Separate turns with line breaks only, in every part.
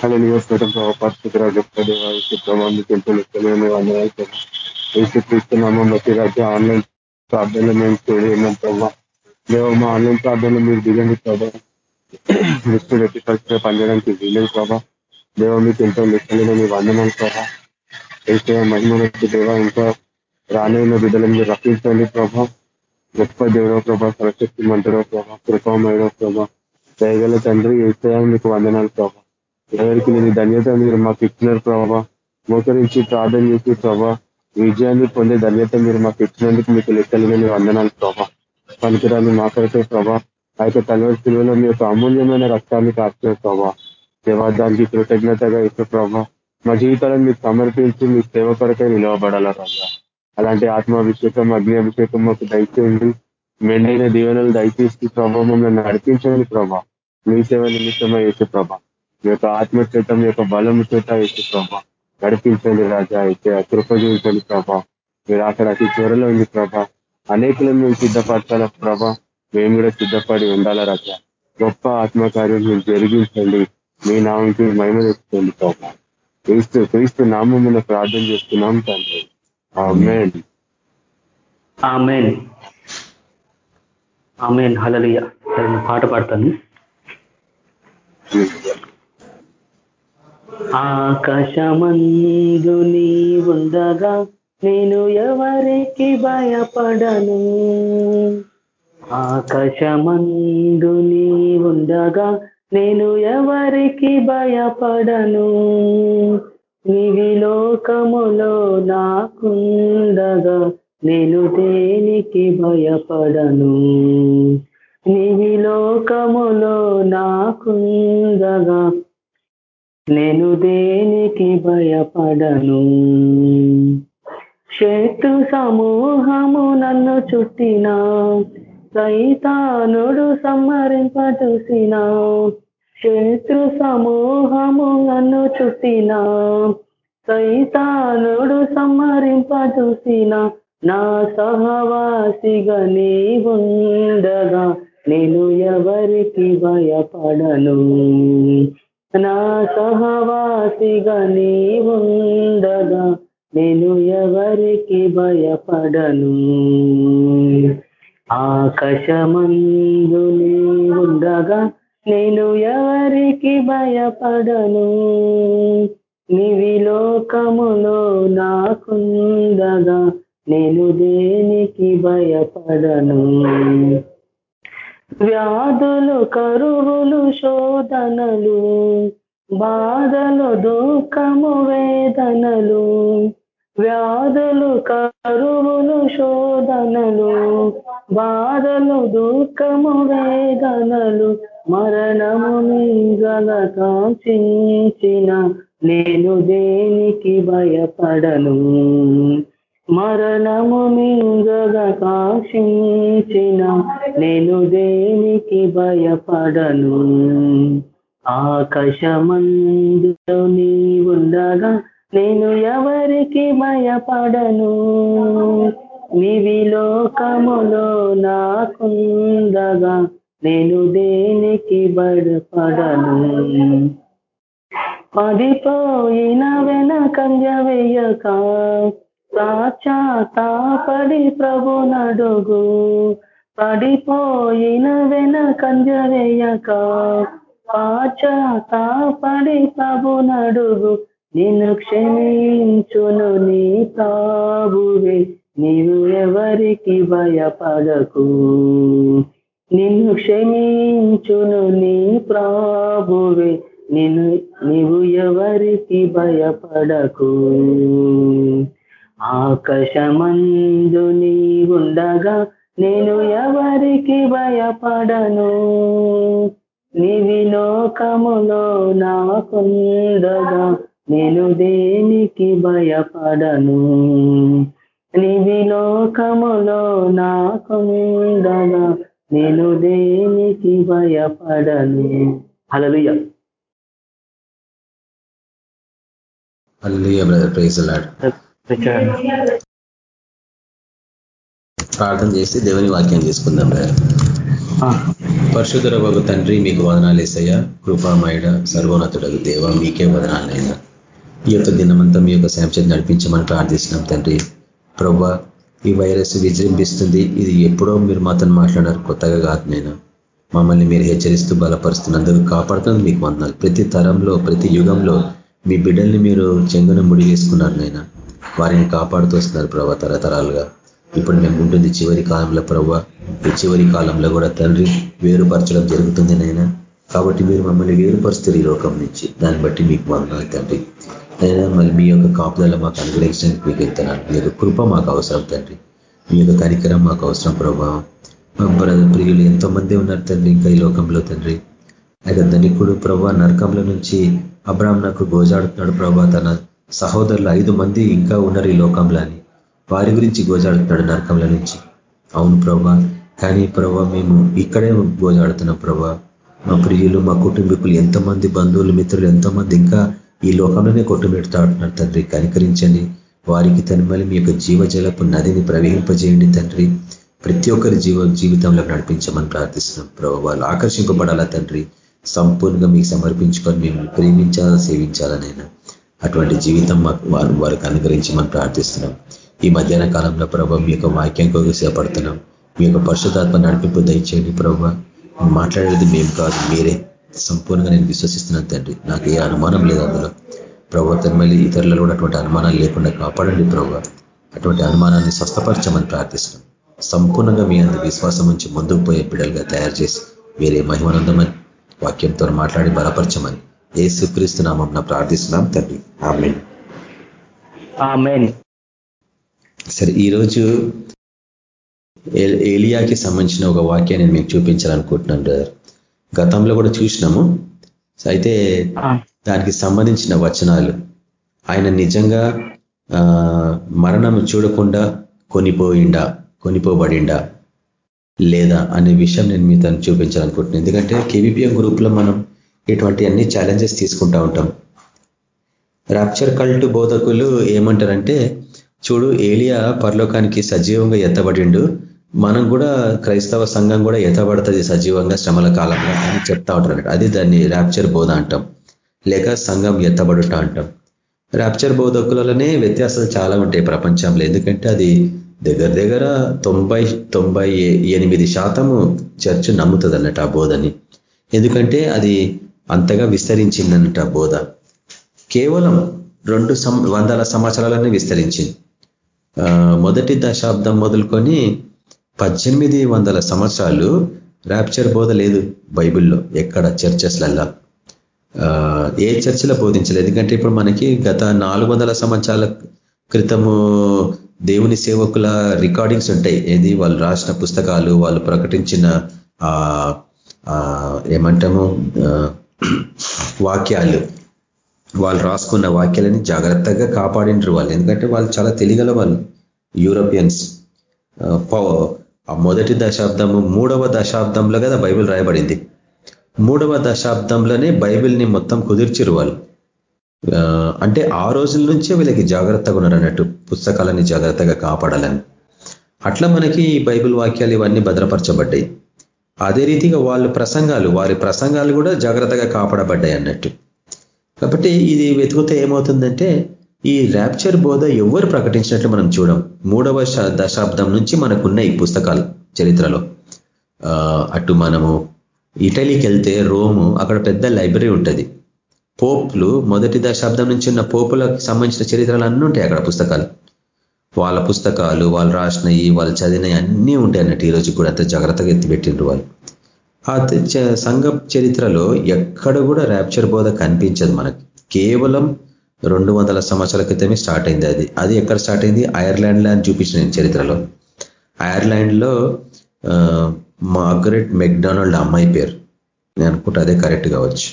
అలా నియోజకవర్గం ప్రభావ పరిస్థితి రాజు ప్రభావం తెలుసుకునే వందనాలు ఏసుక్రీస్తున్నాము ప్రతి రాజ్య ఆన్లైన్ ప్రార్థనలు మేము తోడు ఉన్నాం ప్రభావ మేము మా ఆన్లైన్ ప్రార్థనలు మీరు దిగండి ప్రభావ దృష్టి వ్యక్తి పరిస్థితి పనిచేయడానికి వీలేదు ప్రభావ దేవ మీకు ఎంతో లెక్కలేని మీ వందనాలు ప్రభావ అయితే మహిళలకు దేవ ఇంకా రానైన బిడ్డలను మీరు రక్షించండి ప్రభా గొప్ప దేవరో ప్రభా సరశక్తి మంత్రో ప్రభా కృపమైన ప్రభా దయగల తండ్రి ఏసయా మీకు వందనాలు ప్రభా ఎవరికి నేను ధన్యత మీరు మాకు ఇస్తున్నారు ప్రభావ మోకరించి ప్రార్థన చేసి ప్రభా. విజయాన్ని పొందే ధన్యత మీరు మాకు ఇచ్చినందుకు మీకు లెక్కలుగానే వందనాలు ప్రభా. పనికిరాలు మాకైతే ప్రభా. ఆ యొక్క తలవరి శిలువలో మీ యొక్క అమూల్యమైన రక్తాన్ని కాస్తున్నారు ప్రభా. దేవాదానికి కృతజ్ఞతగా ఇస్తే ప్రభా. మా జీవితాలను మీకు సమర్పించి మీ సేవ కొరకై నిలవబడాలా ప్రభా. అలాంటి ఆత్మాభిషేకం అగ్ని అభిషేకం మాకు దయచేయండి. మెండైన దీవెనలు దయచేసి ప్రభావం మమ్మల్ని నడిపించండి ప్రభా. మీ సేవ నిమిత్తమై వేసే ప్రభా. మీ యొక్క ఆత్మచేత మీ యొక్క బలం చేత వేసే ప్రభా నడిపించండి రాజా అయితే కృప చూపించండి ప్రభా. మీరు అక్కడ అతి త్వరలో ఉంది ప్రభా. అనేకులను మేము సిద్ధపరచాల ప్రభా? మేము కూడా సిద్ధపడి ఉండాలా రాజా? గొప్ప ఆత్మకార్యం మీరు జరిగించండి. మీ నామంకి మహిమ తెచ్చుకోండి ప్రభా. క్రీస్తు క్రీస్తు నామమున ప్రార్థన చేస్తున్నాం తండ్రి.
ఆమెన్. హలలియ పాట పాడతాను. ఆకాశమందు నీ ఉండగా నేను ఎవరికి భయపడను? ఆకాశమందు నీ ఉండగా నేను ఎవరికి భయపడను? నీవి లోకములో నాకుండగా నేను దేనికి భయపడను? నీవి లోకములో నాకుండగా నేను దేనికి భయపడను? శత్రు సమూహము నన్ను చుట్టిన సైతానుడు సంహరింప చూసిన శత్రు సమూహము నన్ను చుట్టిన సైతానుడు సంహరింప చూసిన నా సహవాసిగా నీ ఉండగా నేను ఎవరికి భయపడను? నా సహవాసిగా నీ నేను ఎవరికి భయపడను. ఆకాశమందు నీ ఉండగా నేను ఎవరికి భయపడను. నివి లోకములో నాకుండగా నేను దేనికి భయపడను? వ్యాధులు కరువులు శోధనలు బాధలు దుఃఖము వేదనలు వ్యాధులు కరువులు శోధనలు బాధలు దుఃఖము వేదనలు మరణము మీగల కాచించిన నేను దేనికి భయపడను? మరణము మింగగా కాక్షించిన నేను దేనికి భయపడను? ఆకాశమందులో నీ ఉండగా నేను ఎవరికి భయపడను? నివి లోకములో నాకుండగా నేను దేనికి భయపడను? పడిపోయిన వెనకంజ వేయక సాచాతాపడి ప్రభు నడుగు పడిపోయిన వెనకంజ వేయక పాచాతాపడి ప్రభు నడుగు నిన్ను క్షమించును నీ తాబువే నీవు ఎవరికి భయపడకు. నిన్ను క్షమించును నీ ప్రాభువే. నిన్ను నీవు ఎవరికి భయపడకు. ఆకాశమందు నీ ఉండగా నేను ఎవరికి భయపడను? నీవి లోకములో నాకుండగా నేను దేనికి భయపడను? నివి లోకములో నాకుండగా నేను దేనికి భయపడను? హలలుయ
ప్రార్థన చేసి దేవుని వాక్యం చేసుకుందాం పరిశుధర వగు తండ్రి మీకు వదనాలు వేసయ్య కృపామయుడ సర్వోన్నతుడగు దేవ మీకే వదనాలైనా ఈ యొక్క దినమంతా మీ యొక్క శాంసత్ నడిపించమని ప్రార్థిస్తున్నాం తండ్రి. ప్రవ్వ ఈ వైరస్ విజృంభిస్తుంది. ఇది ఎప్పుడో మీరు మాతో మాట్లాడారు కొత్తగా కాదు నేను. మమ్మల్ని మీరు హెచ్చరిస్తూ బలపరుస్తున్నందుకు కాపాడుతుంది మీకు వందనాలు. ప్రతి తరంలో ప్రతి యుగంలో మీ బిడ్డల్ని మీరు చెంగున ముడిగేసుకున్నారు నైనా వారిని కాపాడుతూ వస్తున్నారు ప్రభా తరతరాలుగా. ఇప్పుడు మేము ఉంటుంది చివరి కాలంలో ప్రవ్వ ఈ చివరి కాలంలో కూడా తండ్రి వేరుపరచడం జరుగుతుంది నైనా కాబట్టి మీరు మమ్మల్ని వేరుపరుస్తారు ఈ లోకం నుంచి. దాన్ని బట్టి మీకు వందనాలు తండ్రి. అయినా మళ్ళీ మీ యొక్క కాపుదల మాకు అనుగ్రహించడానికి మీకు వెళ్తున్నాను మీ యొక్క కృప మాకు అవసరం తండ్రి. మీ యొక్క కనికరం మాకు అవసరం ప్రభావం ప్రియులు ఎంతో మంది ఉన్నారు తండ్రి ఇంకా ఈ లోకంలో తండ్రి. అయితే ధనికుడు ప్రభా నరకంలో నుంచి అబ్రాహ్మణకు గోజాడుతున్నాడు ప్రభా తన సహోదరులు ఐదు మంది ఇంకా ఉన్నారు ఈ లోకంలో అని వారి గురించి గోజాడుతున్నాడు నరకంలో నుంచి. అవును ప్రభా కానీ ప్రభా మేము ఇక్కడే గోజాడుతున్నాం ప్రభా. మా ప్రియులు మా కుటుంబీకులు ఎంతమంది బంధువులు మిత్రులు ఎంతోమంది ఇంకా ఈ లోకంలోనే కొట్టుమిడుతా తండ్రి. కనికరించండి. వారికి తనమలి మీ యొక్క జీవజలపు నదిని ప్రవహింపజేయండి తండ్రి. ప్రతి ఒక్కరి జీవ జీవితంలో నడిపించమని ప్రార్థిస్తున్నాం ప్రభావ వాళ్ళు ఆకర్షింపబడాలా తండ్రి. సంపూర్ణంగా మీకు సమర్పించుకొని మేము ప్రేమించాలా సేవించాలనైనా అటువంటి జీవితం మాకు వారు వారికి మనం ప్రార్థిస్తున్నాం. ఈ మధ్యాహ్న కాలంలో ప్రభావ మీ యొక్క వాక్యం కోసం సేపడుతున్నాం మీ యొక్క పరిశుధాత్మ నడిపింపు దయచేయండి ప్రభావ మాట్లాడేది మేము కాదు మీరే సంపూర్ణంగా నేను విశ్వసిస్తున్నాను తండ్రి. నాకు ఏ అనుమానం లేదు అందులో. ప్రభుత్వం మళ్ళీ ఇతరులలో కూడా అటువంటి అనుమానాలు లేకుండా కాపాడండి ప్రభు. అటువంటి అనుమానాన్ని స్వస్థపరచమని ప్రార్థిస్తున్నాం. సంపూర్ణంగా మీ అంత విశ్వాసం నుంచి ముందుకు పోయే బిడ్డలుగా తయారు చేసి మీరే మహిమానందమని వాక్యంతో మాట్లాడి బలపరచమని ఏ సుక్రీస్తున్నామం ప్రార్థిస్తున్నాం తండ్రి.
ఆమెన్.
సరే ఈరోజు ఏలియాకి సంబంధించిన ఒక వాక్యాన్ని నేను మీకు చూపించాలనుకుంటున్నాను బ్రదర్. గతంలో కూడా చూసినాము. అయితే దానికి సంబంధించిన వచనాలు. ఆయన నిజంగా మరణం చూడకుండా కొనిపోయిండా కొనిపోబడిండా లేదా అనే విషయం నేను మీ తను చూపించాలనుకుంటున్నాను. ఎందుకంటే కేవీపీఎం గ్రూప్లో మనం ఇటువంటి అన్ని ఛాలెంజెస్ తీసుకుంటా ఉంటాం. రాప్చర్ కల్ట్ బోధకులు ఏమంటారంటే చూడు ఏలియా పరలోకానికి సజీవంగా ఎత్తబడిండు. మనం కూడా క్రైస్తవ సంఘం కూడా ఎత్తబడుతుంది సజీవంగా శ్రమల కాలంలో అని చెప్తా ఉంటారు అది దాన్ని ర్యాప్చర్ బోధ అంటాం. లేక సంఘం ఎత్తబడుట అంటాం. ర్యాప్చర్ బోధకులలోనే వ్యత్యాసాలు చాలా ఉంటాయి ప్రపంచంలో. ఎందుకంటే అది దగ్గర దగ్గర తొంభై తొంభై ఎనిమిది శాతము చర్చ్ నమ్ముతుంది అన్నట్టు ఆ బోధని. ఎందుకంటే అది అంతగా విస్తరించిందంట బోధ. కేవలం రెండు వందల సంవత్సరాలనే విస్తరించింది. మొదటి దశాబ్దం మొదలుకొని పద్దెనిమిది వందల సంవత్సరాలు ర్యాప్చర్ బోధ లేదు బైబిల్లో ఎక్కడ చర్చెస్లల్లా. ఏ చర్చిలో బోధించలేదు. ఎందుకంటే ఇప్పుడు మనకి గత నాలుగు సంవత్సరాల క్రితము దేవుని సేవకుల రికార్డింగ్స్ ఉంటాయి. ఏది? వాళ్ళు రాసిన పుస్తకాలు వాళ్ళు ప్రకటించిన ఏమంటాము? వాక్యాలు. వాళ్ళు రాసుకున్న వాక్యాలని జాగ్రత్తగా కాపాడిండ్రు వాళ్ళు. ఎందుకంటే వాళ్ళు చాలా తెలియగల వాళ్ళు యూరోపియన్స్. మొదటి దశాబ్దము మూడవ దశాబ్దంలో కదా బైబిల్ రాయబడింది. మూడవ దశాబ్దంలోనే బైబిల్ని మొత్తం కుదిర్చిరు వాళ్ళు. అంటే ఆ రోజుల నుంచే వీళ్ళకి జాగ్రత్తగా ఉన్నారు అన్నట్టు పుస్తకాలని జాగ్రత్తగా కాపాడాలని. అట్లా మనకి ఈ బైబిల్ వాక్యాలు ఇవన్నీ భద్రపరచబడ్డాయి. అదే రీతిగా వాళ్ళ ప్రసంగాలు వారి ప్రసంగాలు కూడా జాగ్రత్తగా కాపాడబడ్డాయి అన్నట్టు. కాబట్టి ఇది వెతుకుతే ఏమవుతుందంటే ఈ ర్యాప్చర్ బోధ ఎవరు ప్రకటించినట్లు మనం చూడం. మూడవ దశాబ్దం నుంచి మనకున్న ఈ పుస్తకాలు చరిత్రలో. అటు మనము ఇటలీకి వెళ్తే రోము అక్కడ పెద్ద లైబ్రరీ ఉంటుంది. పోప్లు మొదటి దశాబ్దం నుంచి ఉన్న పోపులకు సంబంధించిన చరిత్రలు అన్నీ ఉంటాయి అక్కడ పుస్తకాలు. వాళ్ళ పుస్తకాలు వాళ్ళు రాసినవి వాళ్ళు చదివినవి అన్నీ ఉంటాయి అన్నట్టు ఈరోజు కూడా అంత జాగ్రత్తగా ఎత్తిపెట్టిండ్రు వాళ్ళు. ఆ సంఘ చరిత్రలో ఎక్కడ కూడా ర్యాప్చర్ బోధ కనిపించదు మనకి. కేవలం రెండు వందల సంవత్సరాల క్రితమే స్టార్ట్ అయింది అది. అది ఎక్కడ స్టార్ట్ అయింది? ఐర్లాండ్లో అని చూపించిన నేను చరిత్రలో. ఐర్లాండ్లో మార్గరెట్ మెక్డానల్డ్ అమ్మాయి పేరు. నేను అనుకుంటే అదే కరెక్ట్ కావచ్చు.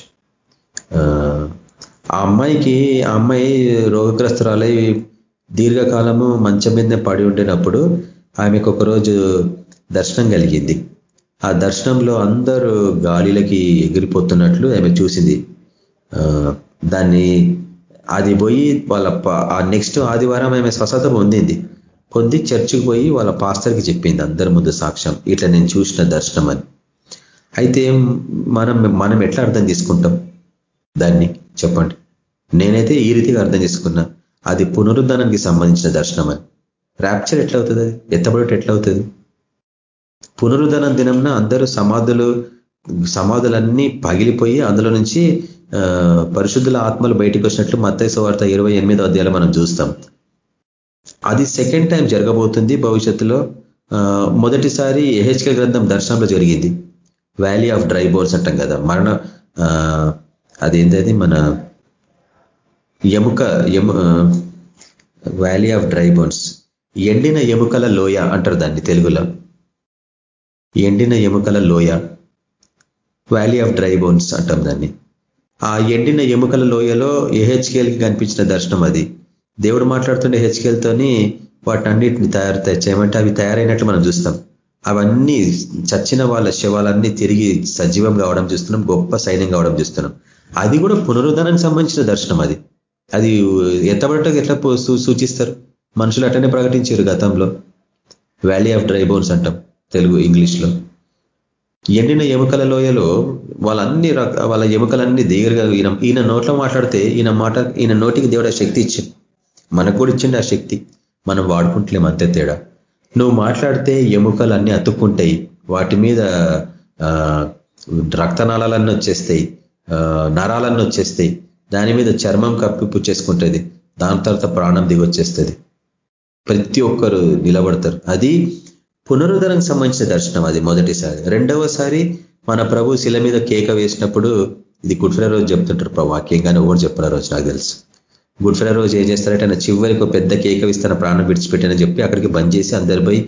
ఆ అమ్మాయికి ఆ అమ్మాయి రోగగ్రస్తురాలై దీర్ఘకాలము మంచం మీదనే పడి ఉండేటప్పుడు ఆమెకు ఒకరోజు దర్శనం కలిగింది. ఆ దర్శనంలో అందరూ గాలిలకి ఎగిరిపోతున్నట్లు ఆమె చూసింది. దాన్ని అది పోయి వాళ్ళ ఆ నెక్స్ట్ ఆదివారం ఆమె స్వస్థత పొందింది. పొంది చర్చికి పోయి వాళ్ళ పాస్టర్కి చెప్పింది అందరి ముందు సాక్ష్యం. ఇట్లా నేను చూసిన దర్శనం అని. అయితే మనం మనం ఎట్లా అర్థం చేసుకుంటాం దాన్ని? చెప్పండి. నేనైతే ఈ రీతిగా అర్థం చేసుకున్నా. అది పునరుద్ధానానికి సంబంధించిన దర్శనం అని. ర్యాప్చర్ ఎట్లవుతుంది అది? ఎత్తబడట ఎట్లవుతుంది? పునరుద్ధరణ దినంన అందరూ సమాధులు సమాధులన్నీ పగిలిపోయి అందులో నుంచి పరిశుద్ధుల ఆత్మలు బయటకు వచ్చినట్లు మత్తైస వార్త ఇరవై ఎనిమిదో అధ్యాయులు మనం చూస్తాం. అది సెకండ్ టైం జరగబోతుంది భవిష్యత్తులో. మొదటిసారి ఎహెచ్కే గ్రంథం దర్శనంలో జరిగింది. వ్యాలీ ఆఫ్ డ్రై బోర్స్ అంటాం కదా. మరణ అదేంటది మన ఎముక ఎము వ్యాలీ ఆఫ్ డ్రై బోన్స్ ఎండిన ఎముకల లోయ అంటారు దాన్ని తెలుగులో. ఎండిన ఎముకల లోయ. వ్యాలీ ఆఫ్ డ్రై బోన్స్ అంటాం దాన్ని. ఆ ఎండిన ఎముకల లోయలో ఏహెచ్కేల్కి కనిపించిన దర్శనం అది. దేవుడు మాట్లాడుతుండే హెచ్కేల్తోని వాటన్నిటిని తయారు చేయమంటే అవి తయారైనట్లు మనం చూస్తాం. అవన్నీ చచ్చిన వాళ్ళ శవాలన్నీ తిరిగి సజీవం కావడం చూస్తున్నాం గొప్ప సైన్యం కావడం చూస్తున్నాం. అది కూడా పునరుద్ధరణకు సంబంధించిన దర్శనం అది. అది ఎత్తబడటం ఎట్లా సూచిస్తారు? మనుషులు అట్టనే ప్రకటించారు గతంలో. వ్యాలీ ఆఫ్ డ్రై బోన్స్ అంటాం తెలుగు ఇంగ్లీష్లో. ఎండిన ఎముకల లోయలో వాళ్ళన్ని వాళ్ళ ఎముకలన్నీ దగ్గరగా ఈయన ఈయన నోట్లో మాట్లాడితే ఈయన మాట ఈయన నోటికి దేవుడు శక్తి ఇచ్చింది మనకు కూడా ఇచ్చిండి ఆ శక్తి. మనం వాడుకుంటలేం అంతే తేడా. నువ్వు మాట్లాడితే ఎముకలన్నీ అతుక్కుంటాయి. వాటి మీద రక్తనాళాలన్నీ వచ్చేస్తాయి. నరాలన్నీ వచ్చేస్తాయి. దాని మీద చర్మం కప్పి చేసుకుంటుంది. దాని తర్వాత ప్రాణం దిగొచ్చేస్తుంది. ప్రతి ఒక్కరు నిలబడతారు. అది పునరుద్ధరణకు సంబంధించిన దర్శనం అది మొదటిసారి. రెండవసారి మన ప్రభు శిల మీద కేక వేసినప్పుడు ఇది గుడ్ ఫ్రైడే రోజు చెప్తుంటారు ప్రభు. వాక్యం కానీ ఎవరు చెప్పిన రోజు నాకు తెలుసు. గుడ్ ఫ్రైడే రోజు ఏం చేస్తారంటే ఆయన చివరికి పెద్ద కేక విస్తాన ప్రాణం విడిచిపెట్టానని చెప్పి అక్కడికి బంద్ చేసి అందరు పోయి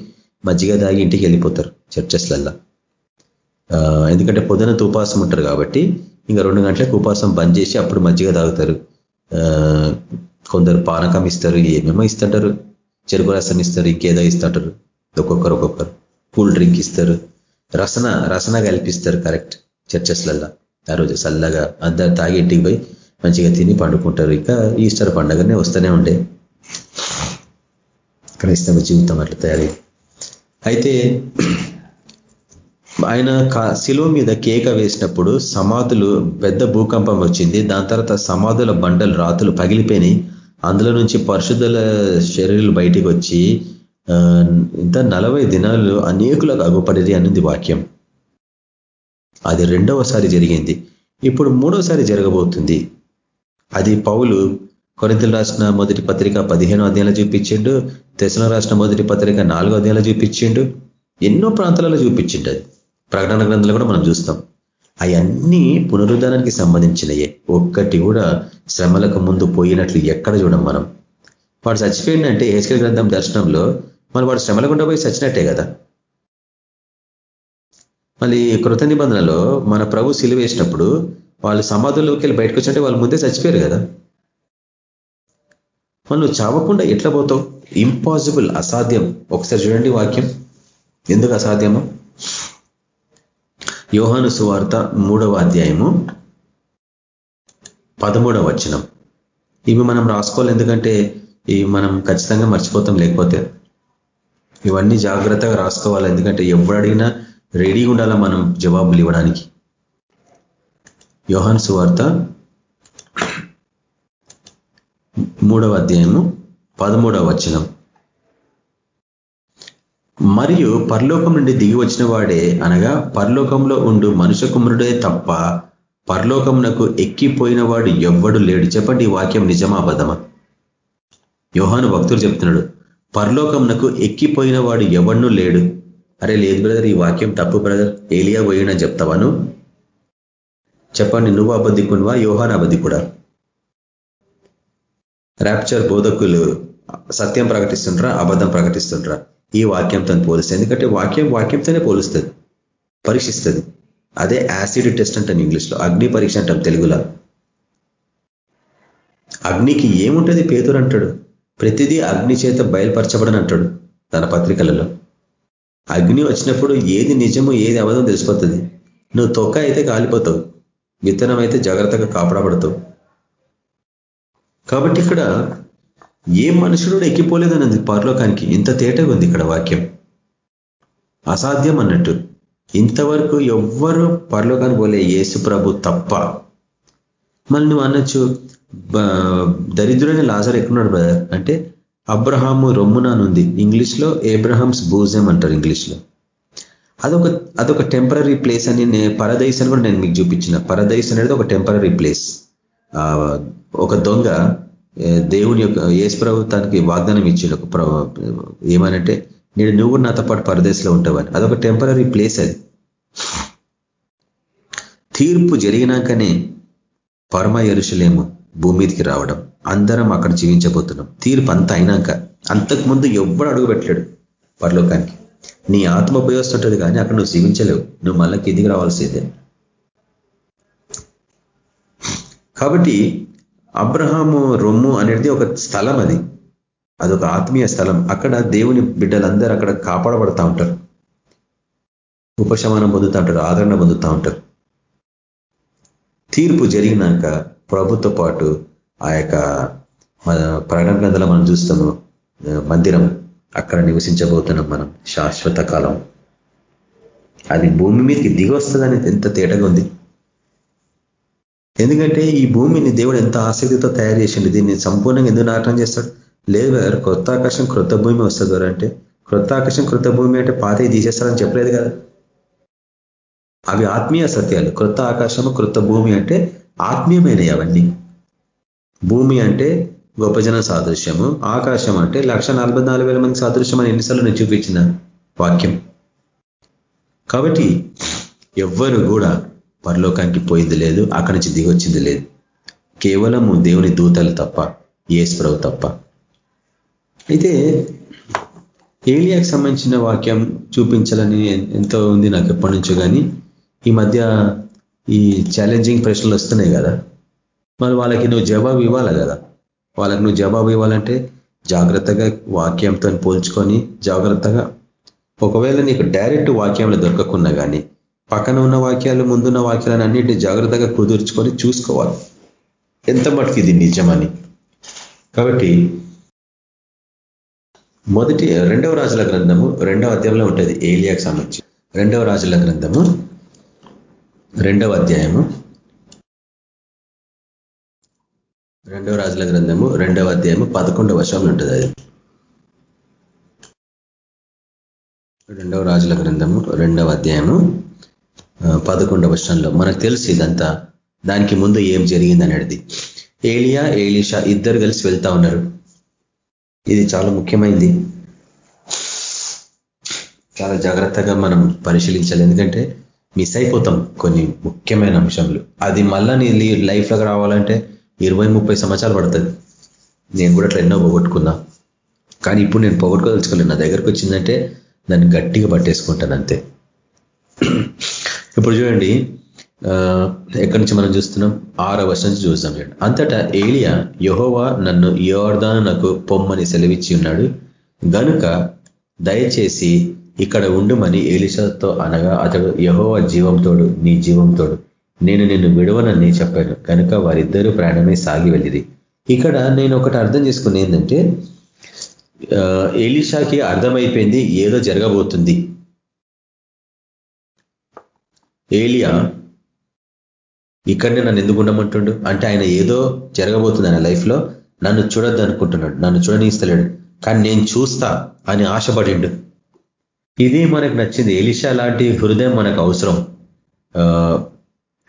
మజ్జిగ దాగి ఇంటికి వెళ్ళిపోతారు చర్చెస్లల్లా. ఎందుకంటే పొద్దున ఉపవాసం ఉంటారు కాబట్టి ఇంకా రెండు గంటలకు ఉపాసం బంద్ చేసి అప్పుడు మజ్జిగ తాగుతారు. కొందరు పానకం ఇస్తారు ఏమేమో ఇస్తుంటారు. చెరుకు రసం ఇస్తారు ఇంకేదో ఇస్తుంటారు. ఒక్కొక్కరు ఒక్కొక్కరు. కూల్ డ్రింక్ ఇస్తారు. రసన రసన కల్పిస్తారు కరెక్ట్ చర్చస్లల్లా. ఆ రోజు చల్లగా అందరు తాగి ఇంటికి పోయి మంచిగా తిని పండుకుంటారు. ఇంకా ఈస్టర్ పండుగనే వస్తూనే ఉండే. క్రైస్తవ జీవితం అట్లా తయారై అయితే ఆయన శిలువ మీద కేక వేసినప్పుడు సమాధులు పెద్ద భూకంపం వచ్చింది. దాని తర్వాత సమాధుల బండలు రాతులు పగిలిపోయినాయి. అందులో నుంచి పరిశుద్ధుల శరీరాలు బయటికి వచ్చి ఇంత నలభై దినాలు అనేకులకు అగుపడేది అన్నది వాక్యం. అది రెండవసారి జరిగింది. ఇప్పుడు మూడోసారి జరగబోతుంది. అది పౌలు కొరింతలు రాసిన మొదటి పత్రిక పదిహేనో అధ్యాయంలో చూపించిండు తెసలో రాసిన మొదటి పత్రిక నాలుగో అధ్యాయంలో చూపించిండు ఎన్నో ప్రాంతాలలో చూపించిండు అది. ప్రకటన గ్రంథాలు కూడా మనం చూస్తాం. అవన్నీ పునరుద్ధానానికి సంబంధించినయే. ఒక్కటి కూడా శ్రమలకు ముందు పోయినట్లు ఎక్కడ చూడం మనం. వాడు చచ్చిపోయిందంటే హెచ్కల్ గ్రంథం దర్శనంలో మరి వాడు శ్రమల గుండా పోయి చచ్చినట్టే కదా. మళ్ళీ కృత నిబంధనలో మన ప్రభు సిలువేసినప్పుడు వాళ్ళు సమాధుల్లోకి వెళ్ళి బయటకు వచ్చినట్టే వాళ్ళు ముందే చచ్చిపోయారు కదా. వాళ్ళు చావకుండా ఎట్లా పోతావు? ఇంపాసిబుల్ అసాధ్యం. ఒకసారి చూడండి వాక్యం. ఎందుకు అసాధ్యము? యోహాను సువార్త మూడవ అధ్యాయము పదమూడవ వచనం. ఇవి మనం రాసుకోవాలి ఎందుకంటే ఇవి మనం ఖచ్చితంగా మర్చిపోతాం లేకపోతే ఇవన్నీ జాగ్రత్తగా రాసుకోవాలి ఎందుకంటే ఎవడు అడిగినా రెడీగా ఉండాలా మనం జవాబులు ఇవ్వడానికి. యోహాను సువార్త మూడవ అధ్యాయము పదమూడవ వచనం. మరియు పరలోకం నుండి దిగి వచ్చిన వాడే అనగా పరలోకంలో ఉండు మనుష్య కుమారుడే తప్ప పరలోకమునకు ఎక్కిపోయిన వాడు ఎవ్వడు లేడు. చెప్పండి ఈ వాక్యం నిజమా అబద్ధమా? యోహాను భక్తులు చెప్తున్నాడు పరలోకమునకు ఎక్కిపోయిన వాడు ఎవడను లేడు. అరే లేదు బ్రదర్ ఈ వాక్యం తప్పు బ్రదర్. ఏలియా పోయినని చెప్తావాను చెప్పండి నువ్వు అబద్ధికునివా? యోహాన్ అబద్ధికుడా? ర్యాప్చర్ బోధకులు సత్యం ప్రకటిస్తుండ్రా అబద్ధం ప్రకటిస్తుండ్రా? ఈ వాక్యంతో పోలిస్తుంది ఎందుకంటే వాక్యం వాక్యంతోనే పోలుస్తుంది పరీక్షిస్తుంది. అదే యాసిడ్ టెస్ట్ అంటాం ఇంగ్లీష్లో అగ్ని పరీక్ష అంటాం తెలుగులో. అగ్నికి ఏముంటుంది పేదూరు అంటాడు. ప్రతిదీ అగ్ని చేత బయలుపరచబడని అంటాడు తన పత్రికలలో. అగ్ని వచ్చినప్పుడు ఏది నిజము ఏది అబద్ధం తెలిసిపోతుంది. నువ్వు తొక్క అయితే కాలిపోతావు విత్తనం అయితే జాగ్రత్తగా కాపాడబడతావు. కాబట్టి ఇక్కడ ఏ మనుషుడు ఎక్కిపోలేదన్నది పరలోకానికి ఇంత తేటగా ఉంది ఇక్కడ వాక్యం. అసాధ్యం అన్నట్టు ఇంతవరకు ఎవ్వరు పరలోకానికి పోలే యేసు ప్రభు తప్ప. మళ్ళీ నువ్వు అనొచ్చు దరిద్రుడైన లాజర్ ఎక్కడున్నాడు బ్రదర్? అంటే అబ్రహాము రొమ్మున ఉంది. ఇంగ్లీష్లో ఏబ్రహామ్స్ బూజం అంటారు ఇంగ్లీష్లో. అదొక అదొక టెంపరీ ప్లేస్ అని నేను పరదైస్ అని కూడా నేను మీకు చూపించిన. పరదైస్ అనేది ఒక టెంపరీ ప్లేస్. ఒక దొంగ దేవుని యొక్క యేసు ప్రభుత్వానికి తనకి వాగ్దానం ఇచ్చిండు. ఒక ఏమనంటే నేను నువ్వు నాతో పాటు పరదేశంలో ఉంటావని. అదొక టెంపరీ ప్లేస్ అది. తీర్పు జరిగినాకనే పరమ ఎరుషలేము భూమి మీదకి రావడం అందరం అక్కడ జీవించబోతున్నాం. తీర్పు అంతా అయినాక అంతకుముందు ఎవ్వడు అడుగు పెట్టలేడు పరలోకానికి. నీ ఆత్మ ఉపయోగిస్తుంటది కానీ అక్కడ నువ్వు జీవించలేవు నువ్వు మళ్ళీ కిందికి రావాల్సిందే. కాబట్టి అబ్రహాము రొమ్ము అనేది ఒక స్థలం అది. అదొక ఆత్మీయ స్థలం. అక్కడ దేవుని బిడ్డలందరూ అక్కడ కాపాడబడతా ఉంటారు. ఉపశమనం పొందుతూ ఉంటారు ఆదరణ పొందుతూ ఉంటారు. తీర్పు జరిగినాక ప్రభుత్వ పాటు ఆ యొక్క ప్రకటన గ్రంథంలో మనం చూస్తాము మందిరం అక్కడ నివసించబోతున్నాం మనం శాశ్వత కాలం. అది భూమి మీదకి దిగి వస్తుందని ఎంత తేటగా ఉంది. ఎందుకంటే ఈ భూమిని దేవుడు ఎంత ఆసక్తితో తయారు చేసిండు? దీన్ని సంపూర్ణంగా ఎందుకు నాటనం చేస్తాడు? లేదు వేరు కొత్త ఆకాశం క్రొత్త భూమి వస్తుంది అంటే క్రొత్త ఆకాశం క్రొత్త భూమి అంటే పాతవి తీసేస్తారని చెప్పలేదు కదా. అవి ఆత్మీయ సత్యాలు. క్రొత్త ఆకాశము క్రొత్త భూమి అంటే ఆత్మీయమైనవి అవన్నీ. భూమి అంటే గొప్ప జన సాదృశ్యము ఆకాశం అంటే లక్ష మంది సాదృశ్యం అని ఎన్నిసార్లు నేను చూపించిన వాక్యం. కాబట్టి ఎవ్వరు కూడా పరలోకానికి పోయింది లేదు అక్కడి నుంచి దిగొచ్చింది లేదు. కేవలము దేవుని దూతలు తప్ప ఏసుప్రభు తప్ప. అయితే ఏలియాకి సంబంధించిన వాక్యం చూపించాలని ఎంతో ఉంది నాకు ఎప్పటి నుంచో కానీ ఈ మధ్య ఈ ఛాలెంజింగ్ ప్రశ్నలు వస్తున్నాయి కదా. మరి వాళ్ళకి నువ్వు జవాబు ఇవ్వాలి కదా? వాళ్ళకి నువ్వు జవాబు ఇవ్వాలంటే జాగ్రత్తగా వాక్యంతో పోల్చుకొని జాగ్రత్తగా. ఒకవేళ నీకు డైరెక్ట్ వాక్యంలో దొరకకున్నా కానీ పక్కన ఉన్న వాక్యాలు ముందున్న వాక్యాలను అన్నింటినీ జాగ్రత్తగా కుదుర్చుకొని చూసుకోవాలి. ఎంత మటుకు ఇది నిజమని? కాబట్టి మొదటి రెండవ రాజుల గ్రంథము రెండవ అధ్యాయంలో ఉంటుంది ఏలియాకి సంబంధించి. రెండవ రాజుల గ్రంథము రెండవ అధ్యాయము. రెండవ రాజుల గ్రంథము రెండవ అధ్యాయము పదకొండవ వర్షంలో ఉంటుంది అది. రెండవ రాజుల గ్రంథము రెండవ అధ్యాయము పదకొండవ వర్షంలో. మనకు తెలుసు ఇదంతా. దానికి ముందు ఏం జరిగింది అనేది ఏలియా ఏలిషా ఇద్దరు కలిసి వెళ్తా ఉన్నారు. ఇది చాలా ముఖ్యమైనది చాలా జాగ్రత్తగా మనం పరిశీలించాలి. ఎందుకంటే మిస్ అయిపోతాం కొన్ని ముఖ్యమైన అంశంలు అది మళ్ళా నీ లైఫ్లోకి రావాలంటే ఇరవై ముప్పై సంవత్సరాలు పడుతుంది. నేను కూడా అట్లా ఎన్నో పోగొట్టుకున్నా. కానీ ఇప్పుడు నేను పోగొట్టుకోదలుచుకోలేదు. నా దగ్గరకు వచ్చిందంటే దాన్ని గట్టిగా పట్టేసుకుంటాను అంతే. ఇప్పుడు చూడండి ఎక్కడి నుంచి మనం చూస్తున్నాం? ఆరో వర్షం నుంచి చూస్తాం చూడండి. అంతటా ఏలియా యహోవా నన్ను యోర్దాను నాకు పొమ్మని సెలవిచ్చి ఉన్నాడు. గనుక దయచేసి ఇక్కడ ఉండుమని ఏలిషతో అనగా అతడు యహోవ జీవంతోడు నీ జీవంతోడు. నేను నిన్ను విడవనని చెప్పాను. కనుక వారిద్దరూ ప్రయాణమే సాగి వెళ్ళింది ఇక్కడ నేను ఒకటి అర్థం చేసుకుని ఏంటంటే ఏలిషాకి అర్థమైపోయింది ఏదో జరగబోతుంది. ఏలియా ఇక్కడనే నన్ను ఎందుకు ఉండమంటుండు? అంటే ఆయన ఏదో జరగబోతుంది ఆయన లైఫ్లో. నన్ను చూడొద్దు అనుకుంటున్నాడు నన్ను చూడనిస్తలేడు. కానీ నేను చూస్తా అని ఆశపడిండు. ఇది మనకు నచ్చింది. ఎలిషా లాంటి హృదయం మనకు అవసరం.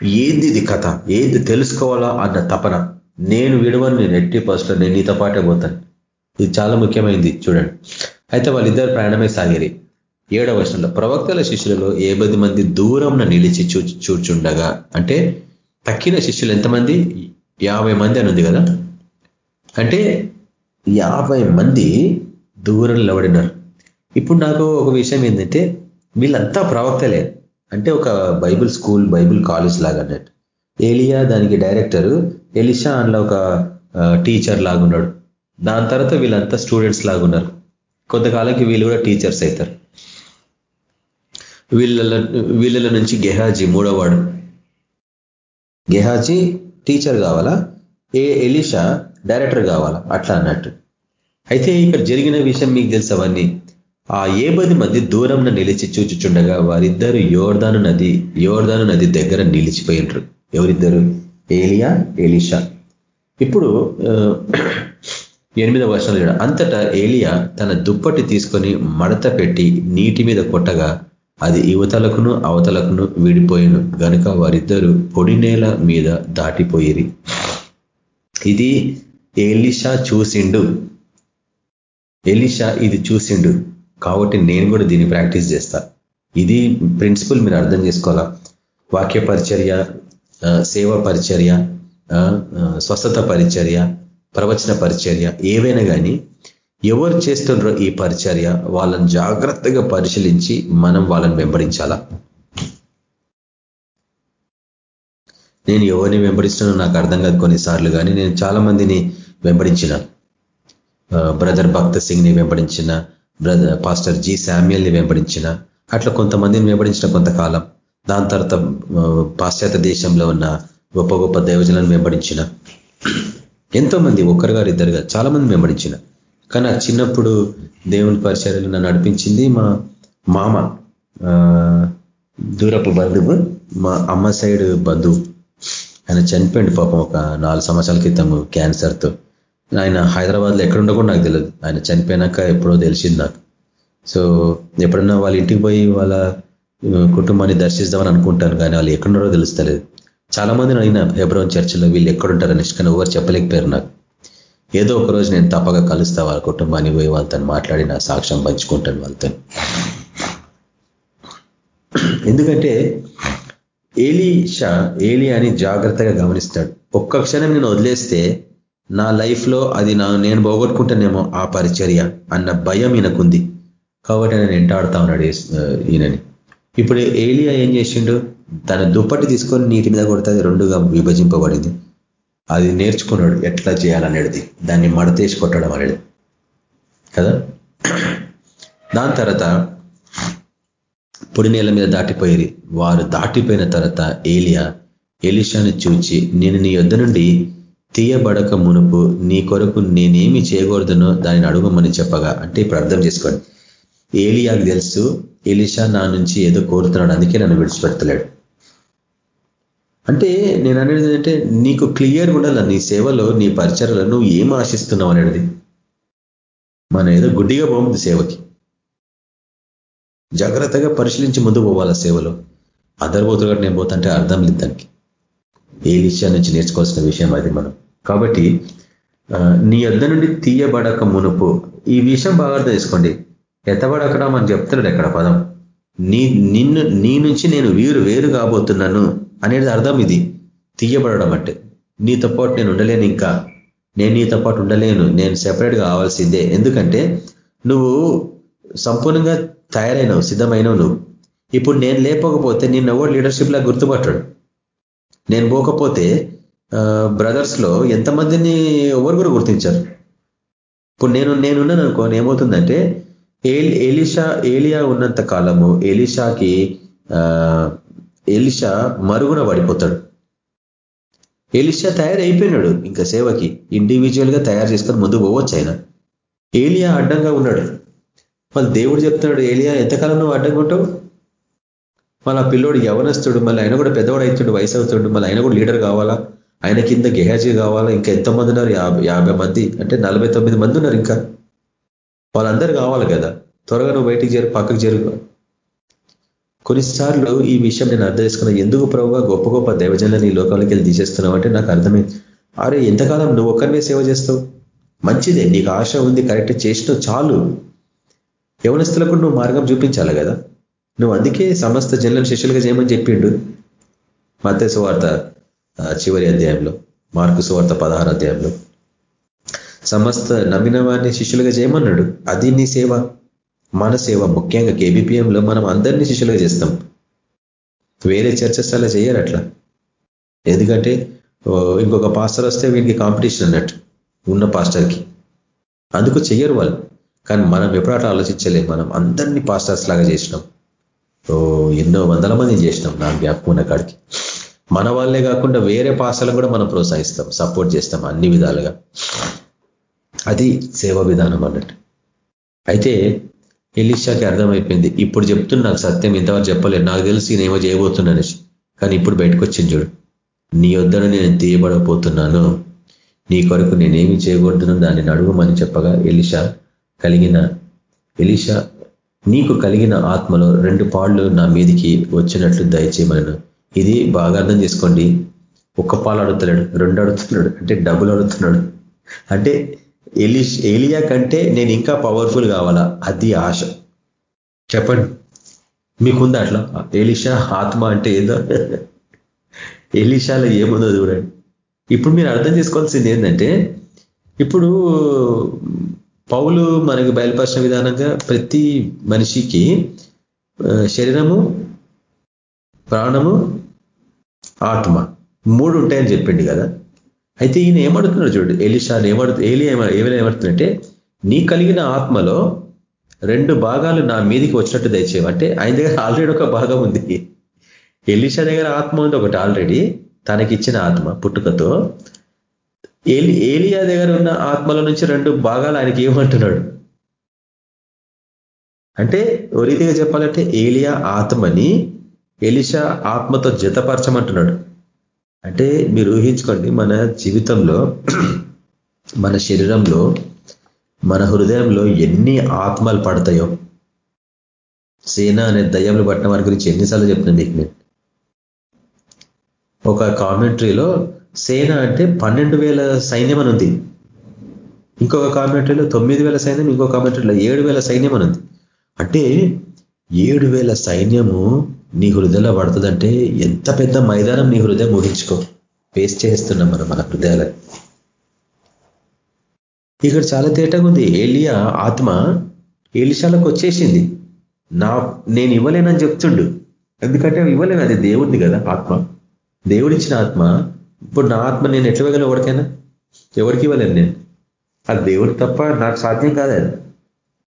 ఏది ఇది కథ? ఏది తెలుసుకోవాలా అన్న తపన. నేను విడవని నేను ఎట్టి ఫస్ట్ నేను నీతో పాటే పోతాను. ఇది చాలా ముఖ్యమైనది చూడండి. అయితే వాళ్ళిద్దరు ప్రయాణమే సాగిరి. ఏడవ వర్షంలో ప్రవక్తల శిష్యులలో ఏ మంది దూరం నిలిచి చూ చూచుండగా అంటే తక్కిన శిష్యులు ఎంతమంది? యాభై మంది అని ఉంది కదా? అంటే యాభై మంది దూరం నిలబడినారు. ఇప్పుడు నాకు ఒక విషయం ఏంటంటే వీళ్ళంతా ప్రవక్తలే. అంటే ఒక బైబిల్ స్కూల్ బైబిల్ కాలేజ్ లాగా అన్నట్టు. ఏలియా దానికి డైరెక్టరు ఎలిషా అందులో ఒక టీచర్ లాగున్నాడు. దాని తర్వాత వీళ్ళంతా స్టూడెంట్స్ లాగున్నారు. కొంతకాలంకి వీళ్ళు కూడా టీచర్స్ అవుతారు వీళ్ళ వీళ్ళ నుంచి గెహాజీ మూడోవాడు. గెహాజీ టీచర్ కావాలా? ఏ ఎలిషా డైరెక్టర్ కావాలా? అట్లా అన్నట్టు. అయితే ఇక్కడ జరిగిన విషయం మీకు తెలుసు అవన్నీ? ఆ ఏ పది మంది దూరంన నిలిచి చూచుచుండగా వారిద్దరు యోర్దాను నది యోర్దాను నది దగ్గర నిలిచిపోయినరు ఎవరిద్దరు? ఏలియా ఎలిషా. ఇప్పుడు ఎనిమిదవ వర్షాలు అంతటా ఏలియా తన దుప్పటి తీసుకొని మడత పెట్టి నీటి మీద కొట్టగా అది యువతలకును అవతలకును విడిపోయిను. గనుక వారిద్దరూ పొడి నేల మీద దాటిపోయిరి. ఇది ఎలిషా చూసిండు. ఎలిషా ఇది చూసిండు. కాబట్టి నేను కూడా దీన్ని ప్రాక్టీస్ చేస్తా. ఇది ప్రిన్సిపల్ మీరు అర్థం చేసుకోవాలా? వాక్య పరిచర్య సేవ పరిచర్య స్వస్థత పరిచర్య ప్రవచన పరిచర్య ఏవైనా కానీ ఎవరు చేస్తుండ్రో ఈ పరిచర్య వాళ్ళని జాగ్రత్తగా పరిశీలించి మనం వాళ్ళని వెంబడించాలా? నేను ఎవరిని వెంబడిస్తున్నానో నాకు అర్థం కాదు కొన్నిసార్లు కానీ నేను చాలా మందిని వెంబడించిన. బ్రదర్ భక్త సింగ్ని వెంబడించిన బ్రదర్ పాస్టర్ జి శామ్యుల్ని వెంబడించిన అట్లా కొంతమందిని వెంబడించిన కొంతకాలం. దాని తర్వాత పాశ్చాత్య దేశంలో ఉన్న గొప్ప గొప్ప దేవజలను వెంబడించిన. ఎంతో మంది ఒక్కరుగారు ఇద్దరుగా చాలా మంది వెంబడించిన. కానీ ఆ చిన్నప్పుడు దేవుని పరిచర్యలు నన్ను నడిపించింది మా మామ దూరపు బంధువు మా అమ్మ సైడ్ బంధువు. ఆయన చనిపోయింది పాపం ఒక నాలుగు సంవత్సరాల క్రితం క్యాన్సర్తో. ఆయన హైదరాబాద్లో ఎక్కడుండో కూడా నాకు తెలియదు ఆయన చనిపోయినాక ఎప్పుడో తెలిసింది నాకు. సో ఎప్పుడన్నా వాళ్ళ ఇంటికి పోయి వాళ్ళ కుటుంబాన్ని దర్శిస్తామని అనుకుంటాను కానీ వాళ్ళు ఎక్కడున్నారో తెలుస్తలేదు. చాలా మందిని అయినా హెబ్రోన్ చర్చిలో వీళ్ళు ఎక్కడుంటారని కానీ ఎవరు చెప్పలేకపోయారు నాకు. ఏదో ఒక రోజు నేను తప్పక కలుస్తా వాళ్ళ కుటుంబాన్ని పోయి వాళ్ళతో మాట్లాడి నా సాక్ష్యం పంచుకుంటాను వాళ్ళతో. ఎందుకంటే ఏలీషా ఏలి అని జాగ్రత్తగా గమనిస్తాడు. ఒక్క క్షణం నేను వదిలేస్తే నా లైఫ్లో అది నా నేను పోగొట్టుకుంటానేమో ఆ పరిచర్య అన్న భయం ఈయనకుంది. కాబట్టి నేను ఎంటాడుతా ఉన్నాడు ఈయనని. ఇప్పుడు ఏలియా ఏం చేసిండు? తన దుప్పటి తీసుకొని నీటి మీద కొడుతుంది రెండుగా విభజింపబడింది. అది నేర్చుకున్నాడు ఎట్లా చేయాలనేది దాన్ని మడతేసి కొట్టడం అనేది. కదా? దాని తర్వాత పొడి నేల మీద దాటిపోయి వారు దాటిపోయిన తర్వాత ఏలియా ఎలిషాను చూచి నేను నీ యొద్ధ నుండి తీయబడక మునుపు నీ కొరకు నేనేమి చేయకూడదునో దానిని అడుగమని చెప్పగా. అంటే ఇప్పుడు అర్థం చేసుకోండి. ఏలియాకు తెలుసు ఎలిషా నా నుంచి ఏదో కోరుతున్నాడు అందుకే నన్ను విడిచిపెడతలేడు. అంటే నేను అనేది ఏంటంటే నీకు క్లియర్గా ఉండాల? నీ సేవలో నీ పరిచయలో నువ్వు ఏం ఆశిస్తున్నావు అనేది? మన ఏదో గుడ్డిగా పోతుంది సేవకి. జాగ్రత్తగా పరిశీలించి ముందు పోవాలా సేవలో? అదర్బోతులు నేను పోతుంటే అర్థం లేదు దానికి. ఏ విషయం నుంచి నేర్చుకోవాల్సిన విషయం అది మనం. కాబట్టి నీ యొద్ధ నుండి తీయబడక మునుపు ఈ విషయం బాగా అర్థం చేసుకోండి. ఎత్తబడకడం అని చెప్తున్నాడు ఎక్కడ పదం? నీ నిన్ను నీ నుంచి నేను వీరు వేరు కాబోతున్నాను. అనేది అర్థం ఇది తీయబడడం అంటే నీతో పాటు నేను ఉండలేను ఇంకా. నేను నీతో పాటు ఉండలేను. నేను సెపరేట్గా కావాల్సిందే. ఎందుకంటే నువ్వు సంపూర్ణంగా తయారైనవు సిద్ధమైనవు నువ్వు. ఇప్పుడు నేను లేకపోతే నేను ఎవరు లీడర్షిప్లా గుర్తుపట్టాడు? నేను పోకపోతే బ్రదర్స్లో ఎంతమందిని ఎవరు కూడా గుర్తించారు? ఇప్పుడు నేను నేనున్నాను అనుకో ఏమవుతుందంటే ఏలిషా ఏలియా ఉన్నంత కాలము ఏలిషాకి ఎలిషా మరుగున పడిపోతాడు. ఎలిషా తయారైపోయినాడు ఇంకా సేవకి. ఇండివిజువల్గా తయారు చేసుకొని ముందు పోవచ్చు ఆయన. ఏలియా అడ్డంగా ఉన్నాడు. మళ్ళీ దేవుడు చెప్తున్నాడు ఏలియా ఎంతకాలం నువ్వు అడ్డంగా ఉంటావు? మళ్ళీ ఆ పిల్లోడు యవనస్తుడు మళ్ళీ ఆయన కూడా పెద్దవాడు అవుతుడు వయసు అవుతుడు మళ్ళీ ఆయన కూడా లీడర్ కావాలా? ఆయన కింద గెహాజీ కావాలా? ఇంకా ఎంతమంది ఉన్నారు? యాభై మంది అంటే నలభై మంది ఉన్నారు ఇంకా. వాళ్ళందరూ కావాలి కదా. త్వరగా నువ్వు బయటికి చేరు పక్కకు చేరు. కొన్నిసార్లు ఈ విషయం నేను అర్థం చేసుకున్నా ఎందుకు ప్రభుగా గొప్ప గొప్ప దైవజనులను ఈ లోకాలకి వెళ్ళి తీసేస్తున్నావు? అంటే నాకు అర్థమైంది. అరే ఎంతకాలం నువ్వు ఒక్కరివే సేవ చేస్తావు? మంచిదే నీకు ఆశ ఉంది కరెక్ట్ చేసినావు చాలు. యవనస్తులకు నువ్వు మార్గం చూపించాలి కదా. నువ్వు అందుకే సమస్త జనులను శిష్యులుగా చేయమని చెప్పిండు. మత్స్య సువార్త చివరి అధ్యాయంలో మార్కు సువార్త పదహారు అధ్యాయంలో. సమస్త నమ్మిన వారిని శిష్యులుగా చేయమన్నాడు. అది నీ సేవ. మన సేవ ముఖ్యంగా కేబిపిఎంలో మనం అందరినీ శిష్యులుగా చేస్తాం. వేరే చర్చస్ అలా చేయరు అట్లా. ఎందుకంటే ఇంకొక పాస్టర్ వస్తే వీడికి కాంపిటీషన్ అన్నట్టు ఉన్న పాస్టర్కి. అందుకు చెయ్యరు వాళ్ళు. కానీ మనం ఎప్పుడు అట్లా ఆలోచించలేం. మనం అందరినీ పాస్టర్స్ లాగా చేసినాం. ఓ ఎన్నో వందల మంది చేసినాం నా జ్ఞాపకం ఉన్న కాడికి. మన వాళ్ళే కాకుండా వేరే పాస్టర్లను కూడా మనం ప్రోత్సహిస్తాం సపోర్ట్ చేస్తాం అన్ని విధాలుగా. అది సేవా విధానం అన్నట్టు. అయితే ఎలీషాకి అర్థమైపోయింది. ఇప్పుడు చెప్తున్నా నాకు సత్యం ఇంతవరకు చెప్పలేదు. నాకు తెలిసి నేనేమో చేయబోతున్నాను కానీ ఇప్పుడు బయటకు వచ్చింది చూడు. నీ వద్దన నేను తీయబడకపోతున్నాను నీ కొరకు నేనేమి చేయకూడదును దాన్ని నడుగుమని చెప్పగా ఎలిషా కలిగిన ఎలిషా నీకు కలిగిన ఆత్మలో రెండు పాళ్ళు నా మీదికి వచ్చినట్లు దయచేయమను ఇది బాగా అర్థం చేసుకోండి. ఒక్క పాలు అడుగుతున్నాడు రెండు అడుగుతున్నాడు అంటే డబ్బులు అడుగుతున్నాడు. అంటే ఎలి ఏలియా కంటే నేను ఇంకా పవర్ఫుల్ కావాలా? అది ఆశ. చెప్పండి. మీకుందా అట్లా? ఎలిషా ఆత్మ అంటే ఏదో? ఎలిషాలో ఏముందో చూడండి. ఇప్పుడు మీరు అర్థం చేసుకోవాల్సింది ఏంటంటే ఇప్పుడు పౌలు మనకు బయలుపరిచిన విధానంగా ప్రతి మనిషికి శరీరము ప్రాణము ఆత్మ మూడు ఉంటాయని చెప్పిండి కదా. అయితే ఈయన ఏమడుతున్నాడు చూడు ఎలిషా ఏమడు ఏలి ఏమైనా ఏమడుతుందంటే నీ కలిగిన ఆత్మలో రెండు భాగాలు నా మీదికి వచ్చినట్టు దయచేవి అంటే ఆయన దగ్గర ఆల్రెడీ ఒక భాగం ఉంది. ఎలిషా దగ్గర ఆత్మ ఉంది ఒకటి ఆల్రెడీ తనకిచ్చిన ఆత్మ పుట్టుకతో. ఏలి ఏలియా దగ్గర ఉన్న ఆత్మల నుంచి రెండు భాగాలు ఆయనకి ఏమంటున్నాడు? అంటే ఓ రీతిగా చెప్పాలంటే ఏలియా ఆత్మని ఎలిషా ఆత్మతో జతపరచమంటున్నాడు. అంటే మీరు ఊహించుకోండి మన జీవితంలో మన శరీరంలో మన హృదయంలో ఎన్ని ఆత్మలు పడతాయో. సేన అనే దయ్యంలు పట్టిన వారి గురించి ఎన్నిసార్లు చెప్పిన మీకు నేను. ఒక కామెంటరీలో సేన అంటే పన్నెండు వేల సైన్యం అని ఉంది. ఇంకొక కామెంటరీలో తొమ్మిది వేల సైన్యం ఇంకొక కామెంటరీలో ఏడు వేల సైన్యం అని ఉంది. అంటే ఏడు వేల సైన్యము నీ హృదయంలో పడుతుందంటే ఎంత పెద్ద మైదానం నీ హృదయం ఊహించుకో. ఫేస్ చేస్తున్నాం మనం మన హృదయాల ఇక్కడ చాలా తేటగా ఉంది. ఏలియా ఆత్మ ఏలిశాలకు వచ్చేసింది. నా నేను ఇవ్వలేనని చెప్తుండు. ఎందుకంటే ఇవ్వలేను అది దేవుడిది కదా ఆత్మ. దేవుడిచ్చిన ఆత్మ. ఇప్పుడు నా ఆత్మ నేను ఎట్లా ఇవ్వగలను ఎవరికైనా? ఎవరికి ఇవ్వలేను నేను. అది దేవుడు తప్ప నాకు సాధ్యం కాదు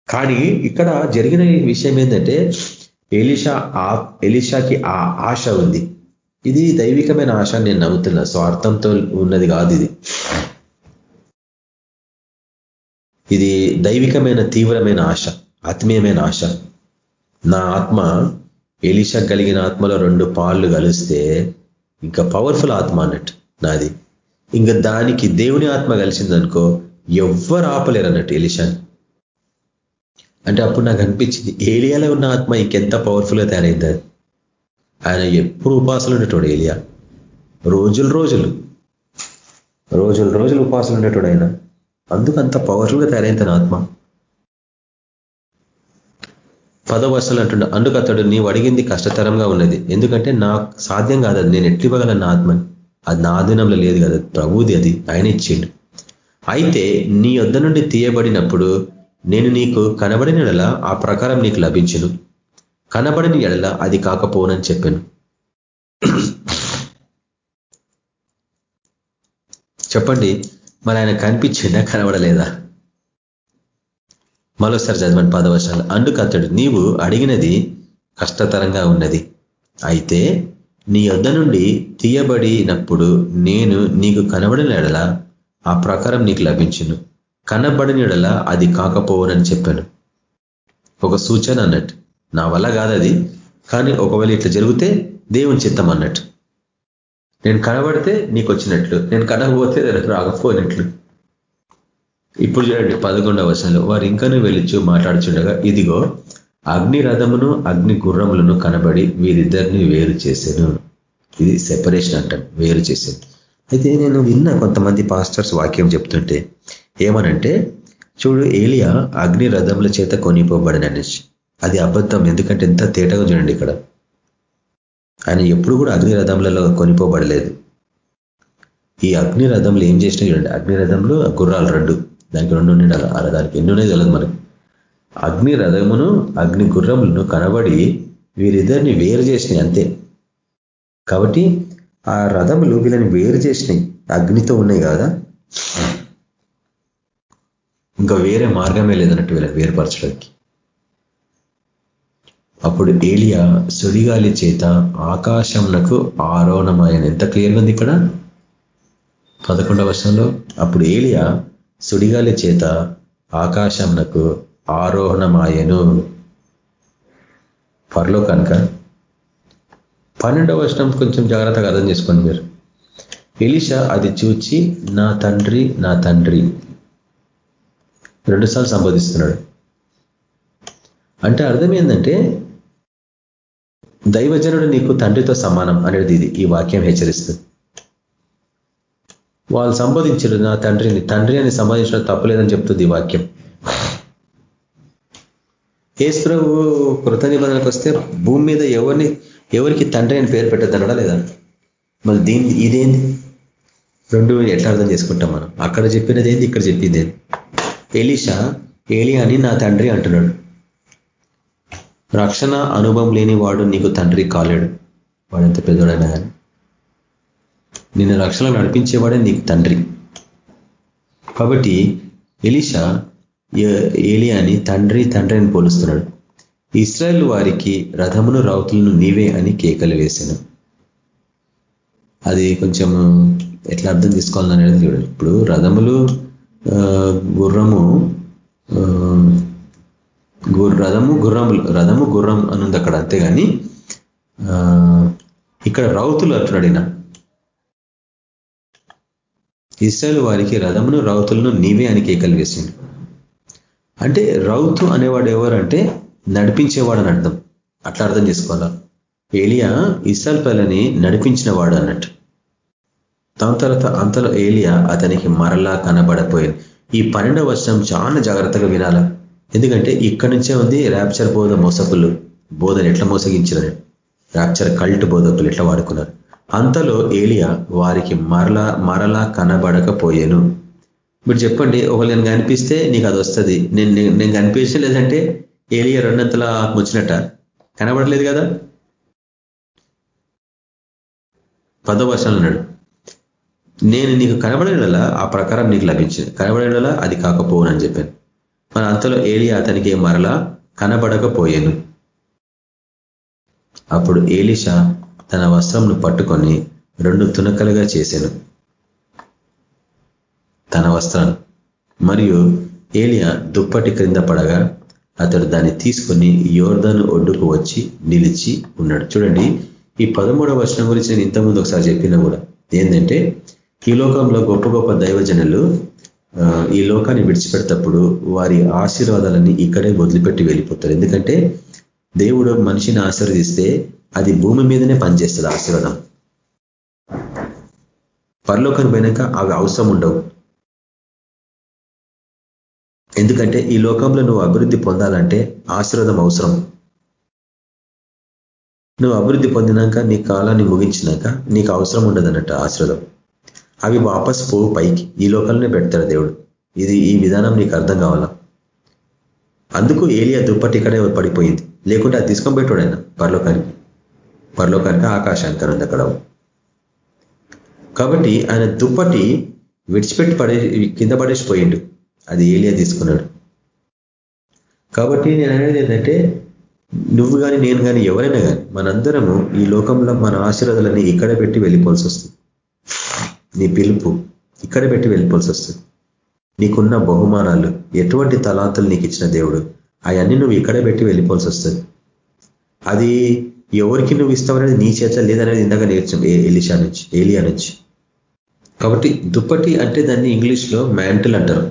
కానీ ఇక్కడ జరిగిన విషయం ఏంటంటే ఎలిషా ఎలిషాకి ఆ ఆశ ఉంది. ఇది దైవికమైన ఆశ నేను నమ్ముతున్నా. స్వార్థంతో ఉన్నది కాదు ఇది. ఇది దైవికమైన తీవ్రమైన ఆశ ఆత్మీయమైన ఆశ. నా ఆత్మ ఎలిషా కలిగిన ఆత్మలో రెండు పాళ్ళు కలిస్తే ఇంకా పవర్ఫుల్ ఆత్మ అన్నట్టు నాది. ఇంకా దానికి దేవుని ఆత్మ కలిసిందనుకో ఎవ్వరు ఆపలేరు అన్నట్టు ఎలిషాని. అంటే అప్పుడు నాకు అనిపించింది ఏలియాలో ఉన్న ఆత్మ ఇంకెంత పవర్ఫుల్గా తయారైంది? అది ఆయన ఎప్పుడు ఉపాసలు ఉండేటోడు ఏలియా. రోజులు రోజులు రోజులు రోజులు ఉపాసలు ఉండేటోడు ఆయన. అందుకు అంత పవర్ఫుల్గా తయారైంది తన ఆత్మ. పదో వర్షాలు అంటుండ అందుకు అతడు నీవు అడిగింది కష్టతరంగా ఉన్నది. ఎందుకంటే నాకు సాధ్యం కాదు అది. నేను ఎట్లు ఇవ్వగలను ఆత్మని? అది నా ఆధీనంలో లేదు కదా. ప్రభుది అది. ఆయన ఇచ్చిండు. అయితే నీ వద్ద నుండి తీయబడినప్పుడు నేను నీకు కనబడిన ఎడల ఆ ప్రకారం నీకు లభించును. కనబడిన ఎడల అది కాకపోనని చెప్పాను. చెప్పండి మరి ఆయన కనిపించిందా కనబడలేదా? మరోసారి చదవండి పదవశాలు అందుకు అతడు నీవు అడిగినది కష్టతరంగా ఉన్నది. అయితే నీ యొద్ద నుండి తీయబడినప్పుడు నేను నీకు కనబడిన ఎడల ఆ ప్రకారం నీకు లభించును. కనబడిన ఎడల అది కాకపోవనని చెప్పాను. ఒక సూచన అన్నట్టు. నా వల్ల కాదు అది కానీ ఒకవేళ ఇట్లా జరిగితే దేవుని చిత్తం అన్నట్టు. నేను కనబడితే నీకు వచ్చినట్లు నేను కనకపోతే రాకపోయినట్లు. ఇప్పుడు చూడండి పదకొండవ వర్షంలో వారు ఇంకాను వెళ్ళిచ్చు మాట్లాడుచుండగా ఇదిగో అగ్ని రథమును అగ్ని గుర్రములను కనబడి వీరిద్దరిని వేరు చేశాను ఇది సెపరేషన్ అంటాను వేరు చేశాను అయితే నేను విన్న కొంతమంది పాస్టర్స్ వాక్యం చెప్తుంటే ఏమనంటే చూడు ఏలియా అగ్ని రథముల చేత కొనిపోబడిన అది అబద్ధం ఎందుకంటే ఎంత తేటగా చూడండి ఇక్కడ. ఆయన ఎప్పుడు కూడా అగ్ని రథములలో కొనిపోబడలేదు. ఈ అగ్ని రథంలో ఏం చేసినా చూడండి. అగ్ని రథంలో గుర్రాలు రెండు. దానికి రెండు ఉండాలి అలా దానికి ఎన్ని ఉన్నాయి తెలియదు మనకి. అగ్ని రథమును అగ్ని గుర్రములను కనబడి వీరిద్దరిని వేరు చేసినాయి అంతే. కాబట్టి ఆ రథములు వీళ్ళని వేరు చేసినాయి అగ్నితో ఉన్నాయి కదా. ఇంకా వేరే మార్గమే లేదన్నట్టు వీళ్ళని వేరుపరచడానికి. అప్పుడు ఏలియా సుడిగాలి చేత ఆకాశంనకు ఆరోహణమాయన ఎంత క్లియర్గా ఉంది ఇక్కడ? పదకొండవ వర్షంలో అప్పుడు ఏలియా సుడిగాలి చేత ఆకాశంనకు ఆరోహణమాయను. పర్లో కనుక పన్నెండవ వర్షం కొంచెం జాగ్రత్తగా అర్థం చేసుకోండి మీరు. ఎలిషా అది చూచి నా తండ్రి నా తండ్రి రెండుసార్లు సంబోధిస్తున్నాడు. అంటే అర్థం ఏంటంటే దైవజనుడు నీకు తండ్రితో సమానం అనేది ఇది ఈ వాక్యం హెచ్చరిస్తుంది. వాళ్ళు సంబోధించరు నా తండ్రిని తండ్రి అని సంబోధించడం తప్పలేదని చెప్తుంది ఈ వాక్యం. ఏసుప్రభు కృత నిబంధనకు వస్తే భూమి మీద ఎవరిని ఎవరికి తండ్రి అని పేరు పెట్టద్దనడా లేదా? మళ్ళీ దీని ఇదేంది? రెండు ఎట్లా అర్థం చేసుకుంటాం మనం? అక్కడ చెప్పినది ఏంది ఇక్కడ చెప్పింది ఏంది? ఎలీషా ఏలి అని నా తండ్రి అంటున్నాడు. రక్షణ అనుభవం లేని వాడు నీకు తండ్రి కాలేడు. వాడు ఎంత పెద్దోడైనా కానీ. నిన్ను రక్షణ నడిపించేవాడే నీకు తండ్రి. కాబట్టి ఎలీషా ఏలి అని తండ్రి తండ్రి అని పోలుస్తున్నాడు. ఇస్రాయల్ వారికి రథమును రౌతులను నీవే అని కేకలు వేశాను. అది కొంచెం ఎట్లా అర్థం చేసుకోవాలనేది చూడండి. ఇప్పుడు రథములు గుర్రము రథము గుర్రములు రథము గుర్రం అనుంది అక్కడ అంతేగాని ఇక్కడ రౌతులు అంటున్నాడు ఈయన ఇస్రాయల్ వారికి రథమును రౌతులను నీవే అని కేకలు వేసిండు. అంటే రౌతు అనేవాడు ఎవరంటే నడిపించేవాడు అని అర్థం. అట్లా అర్థం చేసుకోవాలా? ఏలియా ఇస్రాయల్ పిల్లని నడిపించిన వాడు అన్నట్టు. దాని తర్వాత అంతలో ఏలియా అతనికి మరలా కనబడపోయింది ఈ పన్నెండవ వర్షం చాలా జాగ్రత్తగా వినాల. ఎందుకంటే ఇక్కడి నుంచే ఉంది ర్యాప్చర్ బోధ మోసకులు బోధను ఎట్లా మోసగించిన ర్యాప్చర్ కల్ట్ బోధకులు ఎట్లా వాడుకున్నారు? అంతలో ఏలియా వారికి మరలా మరలా కనబడకపోయాను. మీరు చెప్పండి ఒకరు నేను కనిపిస్తే నీకు అది వస్తుంది. నేను నేను కనిపించలేదంటే ఏలియా రెండంతలా వచ్చినట్ట కనబడలేదు కదా? పదో వర్షాలు అన్నాడు. నేను నీకు కనబడేలా ఆ ప్రకారం నీకు లభించింది. కనబడేలా అది కాకపోవునని చెప్పాను. మన అంతలో ఏలియా అతనికి మరలా? కనబడకపోయాను. అప్పుడు ఏలిషా తన వస్త్రంను పట్టుకొని రెండు తునకలుగా చేశాను తన వస్త్రాన్ని మరియు ఏలియా దుప్పటి క్రింద పడగా అతడు దాన్ని తీసుకొని యోర్ధను ఒడ్డుకు వచ్చి నిలిచి ఉన్నాడు. చూడండి ఈ పదమూడవ వర్షం గురించి నేను ఇంతకుముందు ఒకసారి చెప్పినా కూడా. ఏంటంటే ఈ లోకంలో గొప్ప గొప్ప దైవజనులు ఈ లోకాన్ని విడిచిపెడతప్పుడు వారి ఆశీర్వాదాలన్నీ ఇక్కడే వదిలిపెట్టి వెళ్ళిపోతారు. ఎందుకంటే దేవుడు మనిషిని ఆశీర్వదిస్తే అది భూమి మీదనే పనిచేస్తుంది ఆశీర్వాదం. పరలోకం పోయినాక అవి అవసరం ఉండవు. ఎందుకంటే ఈ లోకంలో నువ్వు అభివృద్ధి పొందాలంటే ఆశీర్వాదం అవసరం. నువ్వు అభివృద్ధి పొందినాక నీ కాలాన్ని ముగించినాక నీకు అవసరం ఉండదన్నట్టు ఆశీర్వాదం. అవి వాపస్ పోవు పైకి. ఈ లోకంలోనే పెడతాడు దేవుడు. ఇది ఈ విధానం నీకు అర్థం కావాలా? అందుకు ఏలియా దుప్పటి ఇక్కడే పడిపోయింది. లేకుంటే అది తీసుకొని పెట్టాడు ఆయన పరలోకానికి. పరలోకానికి ఆకాశానికి ఉంది అక్కడ. కాబట్టి ఆయన దుప్పటి విడిచిపెట్టి పడే కింద పడేసిపోయిండు. అది ఏలియా తీసుకున్నాడు. కాబట్టి నేను అనేది ఏంటంటే నువ్వు కానీ నేను కానీ ఎవరైనా కానీ మనందరము ఈ లోకంలో మన ఆశీర్వాదాలన్నీ ఇక్కడే పెట్టి వెళ్ళిపోవాల్సి వస్తుంది. నీ పిలుపు ఇక్కడ పెట్టి వెళ్ళిపోవాల్సి వస్తుంది. నీకున్న బహుమానాలు ఎటువంటి తలాంతులు నీకు ఇచ్చిన దేవుడు అవన్నీ నువ్వు ఇక్కడే పెట్టి వెళ్ళిపోవాల్సి వస్తుంది. అది ఎవరికి నువ్వు ఇస్తావనేది నీ చేత లేదనేది ఇందాక నేర్చాం ఎలిషా నుంచి ఏలియా నుంచి. కాబట్టి దుప్పటి అంటే దాన్ని ఇంగ్లీష్లో మ్యాంటిల్ అంటారు.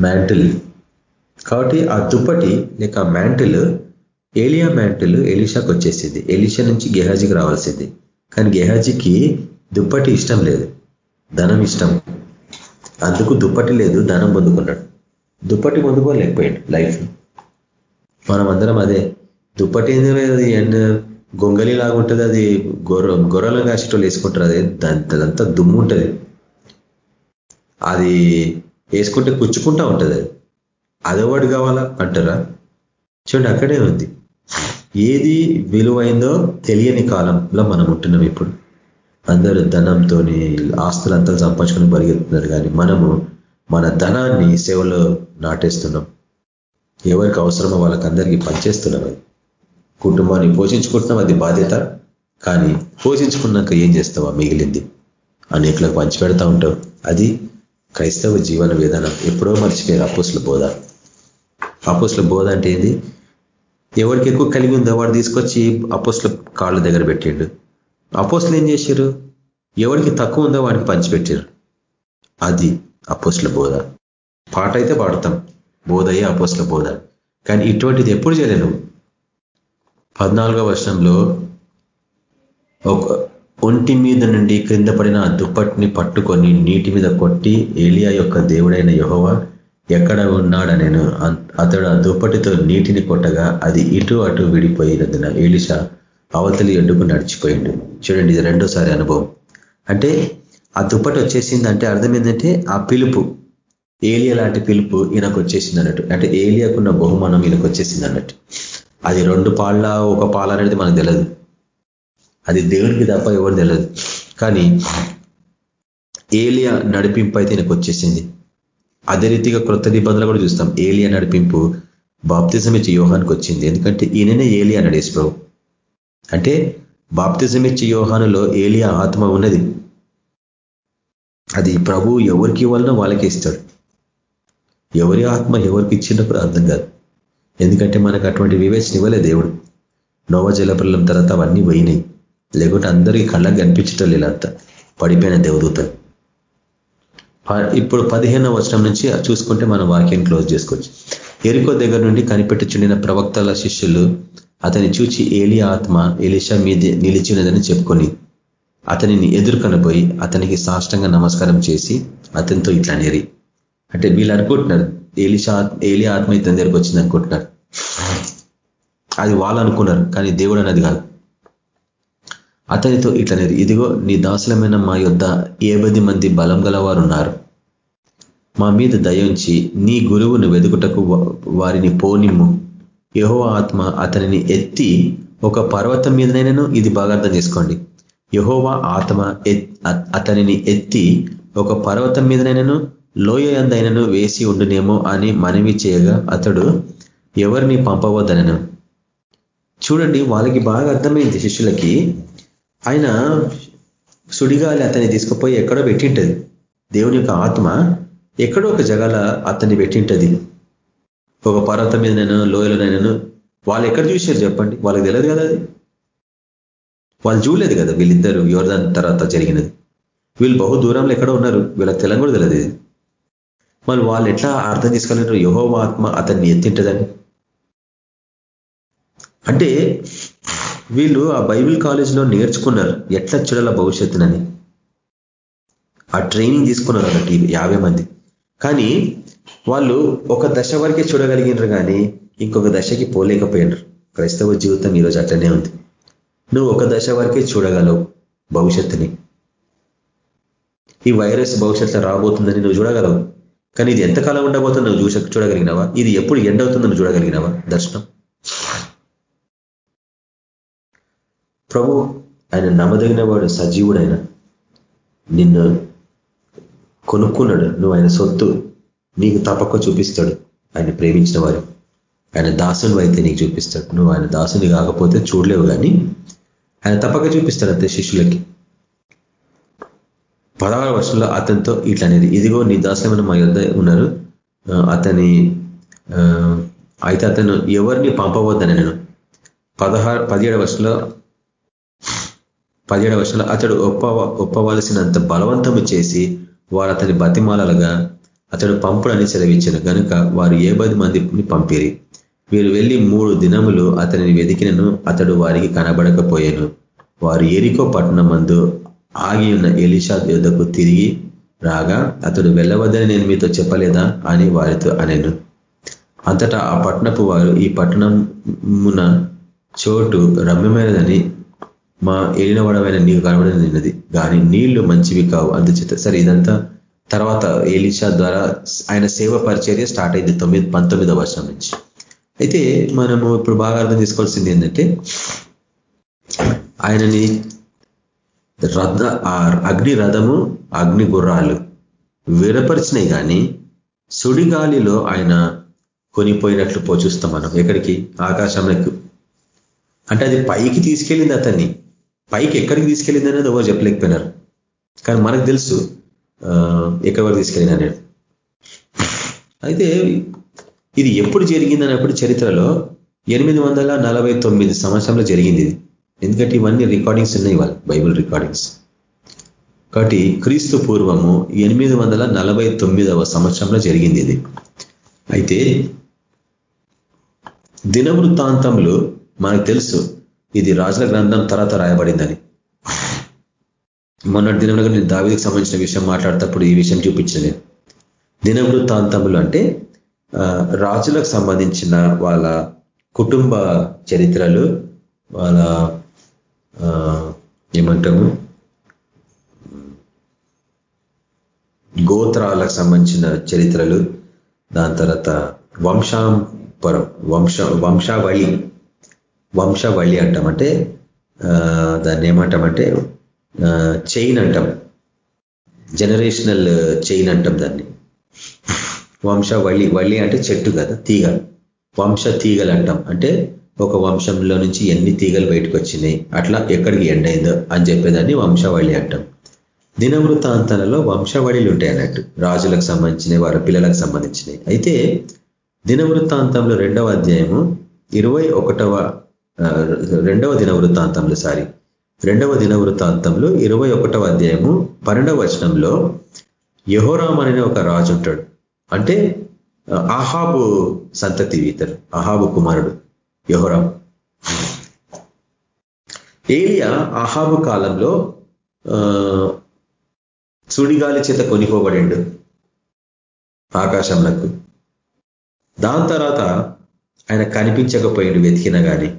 మ్యాంటిల్. కాబట్టి ఆ దుప్పటి లేక మ్యాంటిల్ ఏలియా మ్యాంటిల్ ఎలిషాకి వచ్చేసింది ఎలిషా నుంచి గెహాజీకి రావాల్సింది. కానీ గెహాజీకి దుప్పటి ఇష్టం లేదు ధనం ఇష్టం. అందుకు దుప్పటి లేదు ధనం పొందుకున్నాడు. దుప్పటి పొందుకోలేకపోయాడు లైఫ్. మనం అందరం అదే దుప్పటి ఏంది ఎండ్ గొంగలి లాగా ఉంటుంది అది గొర్ర గొర్రెలు కాసేటోళ్ళు వేసుకుంటారు అదే దాంతో దుమ్ము ఉంటుంది. అది వేసుకుంటే కుచ్చుకుంటా ఉంటుంది. అది అదొకటి కావాలా అంటారా? చూడండి అక్కడే ఉంది. ఏది విలువైందో తెలియని కాలంలో మనం ఉంటున్నాం ఇప్పుడు. అందరూ ధనంతో ఆస్తులంతా సంపాదించుకొని పరిగెత్తున్నారు కానీ మనము మన ధనాన్ని సేవలో నాటేస్తున్నాం. ఎవరికి అవసరమో వాళ్ళకందరికీ పనిచేస్తున్నాం అది. కుటుంబాన్ని పోషించుకుంటున్నాం అది బాధ్యత. కానీ పోషించుకున్నాక ఏం చేస్తావా మిగిలింది? అనేకులకు పంచిపెడతా ఉంటావు. అది క్రైస్తవ జీవన విధానం. ఎప్పుడో మర్చిపోయారు అపోసుల బోధ. అపోసుల బోధ అంటే ఏంది? ఎవరికి ఎక్కువ కలిగి ఉందో వాడు తీసుకొచ్చి అపోసుల కాళ్ళ దగ్గర పెట్టిండు. అపోస్లు ఏం చేశారు ఎవరికి తక్కువ ఉందో వాడిని పంచిపెట్టారు అది అపోస్ల బోధ. పాట అయితే పాడతాం. బోధయే అపోస్ల బోధ. కానీ ఇటువంటిది ఎప్పుడు చేయలేను. పద్నాలుగో వర్షంలో ఒక ఒంటి మీద నుండి క్రింద పడిన ఆ దుప్పటిని పట్టుకొని నీటి మీద కొట్టి ఏలియా యొక్క దేవుడైన యహోవ ఎక్కడ ఉన్నాడా నేను అతడు ఆ దుప్పటితో నీటిని కొట్టగా అది ఇటు అటు విడిపోయినందున ఏలిష అవతలి ఎడ్డుకు నడిచిపోయిండు. చూడండి ఇది రెండోసారి అనుభవం. అంటే ఆ దుప్పటి వచ్చేసింది అంటే అర్థం ఏంటంటే ఆ పిలుపు ఏలియా లాంటి పిలుపు ఈయనకు వచ్చేసింది అన్నట్టు అంటే ఏలియాకున్న బహుమానం ఈయనకు వచ్చేసింది అన్నట్టు అది రెండు పాళ్ళ ఒక పాల అనేది మనకు తెలియదు అది దేవునికి తప్ప ఎవరు తెలియదు కానీ ఏలియా నడిపింపు అయితే ఈయనకు వచ్చేసింది. అదే రీతిగా క్రొత్త నిబంధనలు కూడా చూస్తాం. ఏలియా నడిపింపు బాప్తిజం ఇచ్చి యోహానికి వచ్చింది. ఎందుకంటే ఈయననే ఏలియా నడేసి ప్రభు. అంటే బాప్తిజం ఇచ్చే యోహానులో ఏలియా ఆత్మ ఉన్నది. అది ప్రభు ఎవరికి ఇవ్వాలనో వాళ్ళకి ఇస్తాడు. ఎవరి ఆత్మ ఎవరికి ఇచ్చినప్పుడు అర్థం కాదు. ఎందుకంటే మనకు అటువంటి వివేచన ఇవ్వలే దేవుడు. నోవ జలపల్లం తర్వాత అవన్నీ పోయినాయి. లేకుంటే అందరికీ కళ్ళకి కనిపించటం లేదంతా పడిపోయిన దేవదూతలు. ఇప్పుడు పదిహేనవ వచనం నుంచి చూసుకుంటే మనం వాక్యం క్లోజ్ చేసుకోవచ్చు. ఎరుకో దగ్గర నుండి కనిపెట్టుచుండిన ప్రవక్తల శిష్యులు అతని చూచి ఏలి ఆత్మ ఎలిషా మీద నిలిచినదని చెప్పుకొని అతనిని ఎదుర్కొనబోయి అతనికి సాష్టంగా నమస్కారం చేసి అతనితో ఇట్లా నేరి అంటే వీళ్ళు అనుకుంటున్నారు ఏలిషా ఏలి ఆత్మ ఇతని దగ్గరకు వచ్చింది అనుకుంటున్నారు. అది వాళ్ళు అనుకున్నారు కానీ దేవుడు అన్నది కాదు. అతనితో ఇట్లా నేరి ఇదిగో నీ దాసులమైన మా యొద్ ఏబది మంది బలం గలవారు ఉన్నారు. మా మీద దయించి నీ గురువును వెదుకుటకు వారిని పోనిమ్ము. యహో ఆత్మ అతనిని ఎత్తి ఒక పర్వతం మీదనైనాను ఇది బాగా అర్థం చేసుకోండి. యహోవా ఆత్మ అతనిని ఎత్తి ఒక పర్వతం మీదనైనాను లోయ ఎందైనను వేసి ఉండునేమో అని మనవి చేయగా అతడు ఎవరిని పంపవద్దనను. చూడండి వాళ్ళకి బాగా అర్థమైంది శిష్యులకి. ఆయన సుడిగాలి అతన్ని తీసుకుపోయి ఎక్కడో పెట్టింటది. దేవుని యొక్క ఆత్మ ఎక్కడో ఒక జగల అతన్ని పెట్టింటది. ఒక పర్వతం మీదనైనా లోయలోనైనా వాళ్ళు ఎక్కడ చూశారు చెప్పండి? వాళ్ళకి తెలియదు కదా అది. వాళ్ళు చూడలేదు కదా వీళ్ళిద్దరూ యోర్దాన్ తర్వాత జరిగినది. వీళ్ళు బహు దూరంలో ఎక్కడ ఉన్నారు. వీళ్ళకి తెలంగాణ కూడా తెలియదు ఇది. మరి వాళ్ళు ఎట్లా అర్థం చేసుకోలేరు? యహోవ ఆత్మ అతన్ని ఎత్తింటదని. అంటే వీళ్ళు ఆ బైబిల్ కాలేజీలో నేర్చుకున్నారు. ఎట్లా చూడాల భవిష్యత్తునని. ఆ ట్రైనింగ్ తీసుకున్నారు అన్నట్టు యాభై మంది. కానీ వాళ్ళు ఒక దశ వరకే చూడగలిగినారు కానీ ఇంకొక దశకి పోలేకపోయినారు. క్రైస్తవ జీవితం ఈరోజు అట్లనే ఉంది. నువ్వు ఒక దశ వరకే చూడగలవు భవిష్యత్తుని. ఈ వైరస్ భవిష్యత్తులో రాబోతుందని నువ్వు చూడగలవు. కానీ ఇది ఎంతకాలం ఉండబోతుందో నువ్వు చూస చూడగలిగినావా? ఇది ఎప్పుడు ఎండ్ అవుతుందో నువ్వు చూడగలిగినావా? దర్శనం. ప్రభు ఆయన నమ్మదగిన వాడు ఆయన నిన్ను కొనుక్కున్నాడు. నువ్వు ఆయన సొత్తు. నీకు తప్పక చూపిస్తాడు. ఆయన ప్రేమించిన వారు. ఆయన దాసుని అయితే నీకు చూపిస్తాడు. నువ్వు ఆయన దాసుని కాకపోతే చూడలేవు కానీ ఆయన తప్పక చూపిస్తాడు అంతే శిష్యులకి. పదహారు వర్షంలో అతనితో ఇట్లా అనేది ఇదిగో నీ దాసులమైన మా యొద్ ఉన్నారు. అతని అయితే అతను ఎవరిని పంపవద్దని నేను. పదహారు పదిహేడు వర్షంలో పదిహేడు వర్షంలో అతడు ఒప్ప ఒప్పవలసినంత బలవంతము చేసి వారు అతని బతిమాలలుగా అతడు పంపుడని సెలవిచ్చాను కనుక వారు ఏ పది మందిని పంపిరి. వీరు వెళ్ళి మూడు దినములు అతనిని వెతికినను అతడు వారికి కనబడకపోయాను. వారు ఎరికో పట్టణం మందు ఆగి ఉన్న ఎలిషా యుద్ధకు తిరిగి రాగా అతడు వెళ్ళవద్దని నేను మీతో చెప్పలేదా అని వారితో అనెను. అంతటా ఆ పట్టణపు వారు ఈ పట్టణమున చోటు రమ్యమైనదని మా ఏలినవడమైన నీకు కనబడినది. కానీ నీళ్ళు మంచివి కావు. అందుచేత సరే ఇదంతా తర్వాత ఏలిషా ద్వారా ఆయన సేవ పరిచర్య స్టార్ట్ అయింది తొమ్మిది పంతొమ్మిదవ వర్షం నుంచి. అయితే మనము ఇప్పుడు బాగా అర్థం చేసుకోవాల్సింది ఏంటంటే ఆయనని రథ అగ్ని రథము అగ్ని గుర్రాలు విరపరిచినాయి కానీ సుడిగాలిలో ఆయన కొనిపోయినట్లు పోచూస్తాం మనం. ఎక్కడికి? ఆకాశంలోకి. అంటే అది పైకి తీసుకెళ్ళింది అతన్ని. పైకి ఎక్కడికి తీసుకెళ్ళింది అనేది ఎవరు చెప్పలేకపోయినారు. కానీ మనకు తెలుసు ఎక్కడి వరకు తీసుకెళ్ళినా అయితే ఇది ఎప్పుడు జరిగింది అన్నప్పుడు చరిత్రలో ఎనిమిది వందల నలభై తొమ్మిది సంవత్సరంలో జరిగింది ఇది. ఎందుకంటే ఇవన్నీ రికార్డింగ్స్ ఉన్నాయి వాళ్ళు బైబుల్ రికార్డింగ్స్ కాబట్టి క్రీస్తు పూర్వము ఎనిమిది వందల నలభై తొమ్మిదవ సంవత్సరంలో జరిగింది ఇది. అయితే దినవృత్తాంతంలో మనకు తెలుసు ఇది రాజుల గ్రంథం తర్వాత రాయబడిందని. మొన్నటి దినంలో నేను దావిదికి సంబంధించిన విషయం మాట్లాడేటప్పుడు ఈ విషయం చూపించిన దినములు తాంతములు అంటే రాజులకు సంబంధించిన వాళ్ళ కుటుంబ చరిత్రలు వాళ్ళ ఏమంటాము గోత్రాలకు సంబంధించిన చరిత్రలు దాని తర్వాత వంశాంపరం వంశ వంశావళి వంశావళి అంటామంటే దాన్ని ఏమంటామంటే చైన్ అంటాం. జనరేషనల్ చైన్ అంటాం దాన్ని. వంశవళి వళి అంటే చెట్టు కదా తీగ. వంశ తీగలు అంటాం. అంటే ఒక వంశంలో నుంచి ఎన్ని తీగలు బయటకు వచ్చినాయి అట్లా ఎక్కడికి ఎండైందో అని చెప్పేదాన్ని వంశవళి అంటాం. దినవృత్తాంతాలలో వంశవళిలు ఉంటాయి అన్నట్టు. రాజులకు సంబంధించినవి వారి పిల్లలకు సంబంధించినవి. అయితే దినవృత్తాంతంలో రెండవ అధ్యాయము ఇరవై ఒకటవ రెండవ దినవృత్తాంతంలో సారీ రెండవ దినవృత్తాంతంలో ఇరవై ఒకటవ అధ్యాయము పన్నెండవ వచనంలో యహోరామ్ అనే ఒక రాజు ఉంటాడు. అంటే అహాబు సంతతి ఇతరు అహాబు కుమారుడు యహోరామ్. ఏలియా అహాబు కాలంలో సుడిగాలి చేత కొనిపోబడిండు ఆకాశంలకు దాని తర్వాత ఆయన కనిపించకపోయిండు వెతికిన కానీ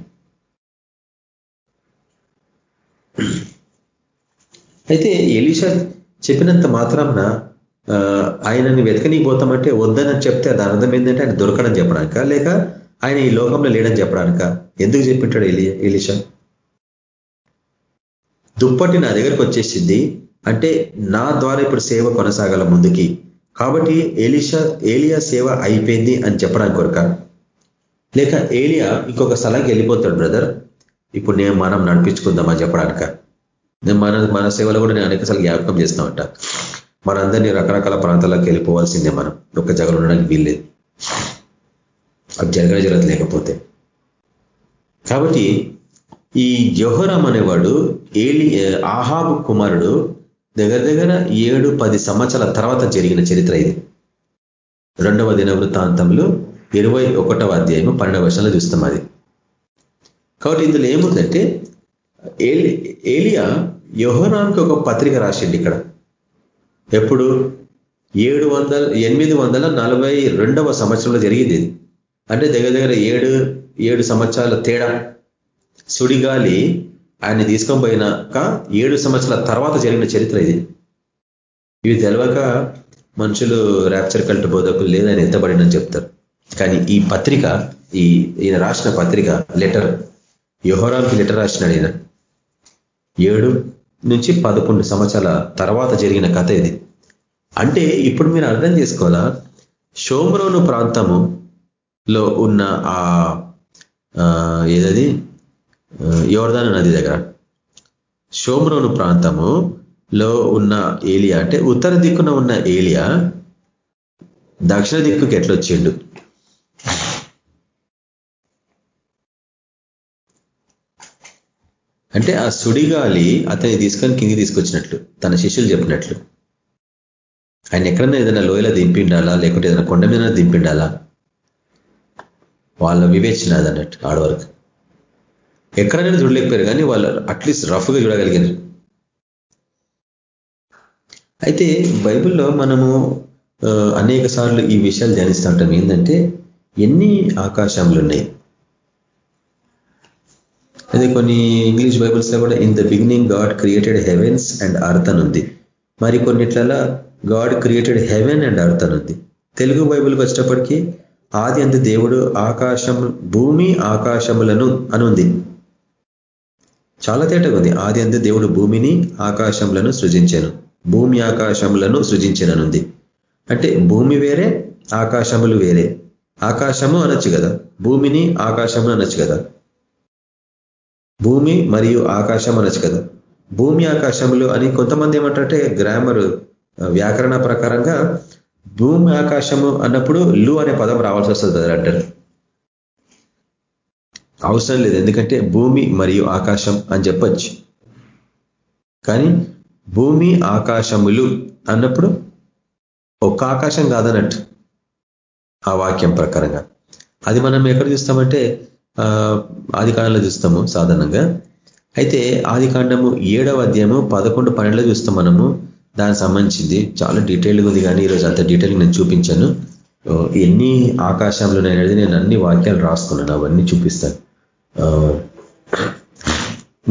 అయితే ఎలీషా చెప్పినంత మాత్రాన ఆయనని వెతకనీకి పోతామంటే వద్దని చెప్తే దాని అర్థం ఏంటంటే ఆయన దొరకడం చెప్పడానిక? లేక ఆయన ఈ లోకంలో లేడని చెప్పడానిక? ఎందుకు చెప్పింటాడు ఎలి ఎలిషా? దుప్పటి నా దగ్గరకు వచ్చేసింది. అంటే నా ద్వారా ఇప్పుడు సేవ కొనసాగాల ముందుకి. కాబట్టి ఏలిషా ఏలియా సేవ అయిపోయింది అని చెప్పడానికి కొరక. లేక ఏలియా ఇంకొక స్థలానికి వెళ్ళిపోతాడు బ్రదర్. ఇప్పుడు నేను మనం నడిపించుకుందామని చెప్పడానిక? మన మన సేవలో కూడా నేను అనేకసార్లు జ్ఞాపకం చేస్తామంట. మనందరినీ రకరకాల ప్రాంతాలకు వెళ్ళిపోవాల్సిందే మనం. ఒక్క జగలు ఉండడానికి వీల్లేదు. అది జరగనే జరగదు లేకపోతే. కాబట్టి ఈ జోహరాం అనేవాడు ఏలి ఆహాబు కుమారుడు దగ్గర దగ్గర ఏడు పది సంవత్సరాల తర్వాత జరిగిన చరిత్ర ఇది. రెండవ దిన వృత్తాంతంలో ఇరవై ఒకటవ అధ్యాయం పన్నెండవ వర్షంలో చూస్తాం అది. కాబట్టి ఇందులో ఏముందంటే ఏలియా యోహనానికి ఒక పత్రిక రాసిండి ఇక్కడ. ఎప్పుడు? ఏడు వందల ఎనిమిది వందల నలభై రెండవ సంవత్సరంలో జరిగింది ఇది. అంటే దగ్గర దగ్గర ఏడు ఏడు సంవత్సరాల తేడా. సుడిగాలి ఆయన తీసుకొని పోయినాక ఏడు సంవత్సరాల తర్వాత జరిగిన చరిత్ర ఇది. ఇవి తెలవక మనుషులు ర్యాప్చర్ కల్ట్ బోధకులు లేదని ఎత్తబడినని చెప్తారు. కానీ ఈ పత్రిక ఈ ఈయన రాసిన పత్రిక లెటర్ యుహోరాంకి లెటర్ రాసినాడు ఈయన. ఏడు నుంచి పదకొండు సంవత్సరాల తర్వాత జరిగిన కథ ఇది. అంటే ఇప్పుడు మీరు అర్థం చేసుకోవాలా? షోమ్రోను ప్రాంతములో ఉన్న ఆ ఏదది? యోర్దాను నది దగ్గర. షోమ్రోను ప్రాంతములో ఉన్న ఏలియా అంటే ఉత్తర దిక్కున ఉన్న ఏలియా దక్షిణ దిక్కుకి ఎట్లొచ్చిండు? అంటే ఆ సుడిగాలి అతన్ని తీసుకొని కింది తీసుకొచ్చినట్లు తన శిష్యులు చెప్పినట్లు. ఆయన ఎక్కడన్నా ఏదైనా లోయలో దింపిండాలా లేకుంటే ఏదైనా కొండ మీద దింపిండాలా? వాళ్ళ వివేచన అదన్నట్టు ఆడవరకు ఎక్కడైనా చూడలేకపోయారు కానీ వాళ్ళు అట్లీస్ట్ రఫ్గా చూడగలిగారు. అయితే బైబిల్లో మనము అనేక సార్లు ఈ విషయాలు ధ్యానిస్తూ ఉంటాం. ఏంటంటే ఎన్ని ఆకాశములు ఉన్నాయి? అదే కొన్ని ఇంగ్లీష్ బైబుల్స్లో కూడా in the beginning God created heavens and earth అని ఉంది. మరి కొన్నిట్లలో God created heaven and earth అని ఉంది. తెలుగు బైబుల్కి వచ్చేటప్పటికీ ఆది అంత దేవుడు ఆకాశం భూమి ఆకాశములను అని ఉంది. చాలా తేటగా ఉంది. ఆది అంత దేవుడు భూమిని ఆకాశములను సృజించాను భూమి ఆకాశములను సృజించాననుంది అంటే భూమి వేరే ఆకాశములు వేరే. ఆకాశము అనొచ్చు కదా భూమిని ఆకాశము అనొచ్చు కదా. భూమి మరియు ఆకాశం అనొచ్చు కదా. భూమి ఆకాశములు అని కొంతమంది ఏమంటారంటే గ్రామర్ వ్యాకరణ ప్రకారంగా భూమి ఆకాశము అన్నప్పుడు లు అనే పదం రావాల్సి వస్తుంది కదా అంటారు. అవసరం లేదు ఎందుకంటే భూమి మరియు ఆకాశం అని చెప్పచ్చు. కానీ భూమి ఆకాశములు అన్నప్పుడు ఒక్క ఆకాశం కాదన్నట్టు ఆ వాక్యం ప్రకారంగా. అది మనం ఎక్కడ చూస్తామంటే ఆది కాండంలో చూస్తాము సాధారణంగా. అయితే ఆది కాండము ఏడవ అధ్యాయము పదకొండు పన్నెండులో చూస్తాం మనము. దానికి సంబంధించింది చాలా డీటెయిల్గా ఉంది కానీ ఈరోజు అంత డీటెయిల్గా నేను చూపించాను. ఎన్ని ఆకాశంలో అనేది నేను అన్ని వాక్యాలు రాసుకున్నాను అవన్నీ చూపిస్తాను.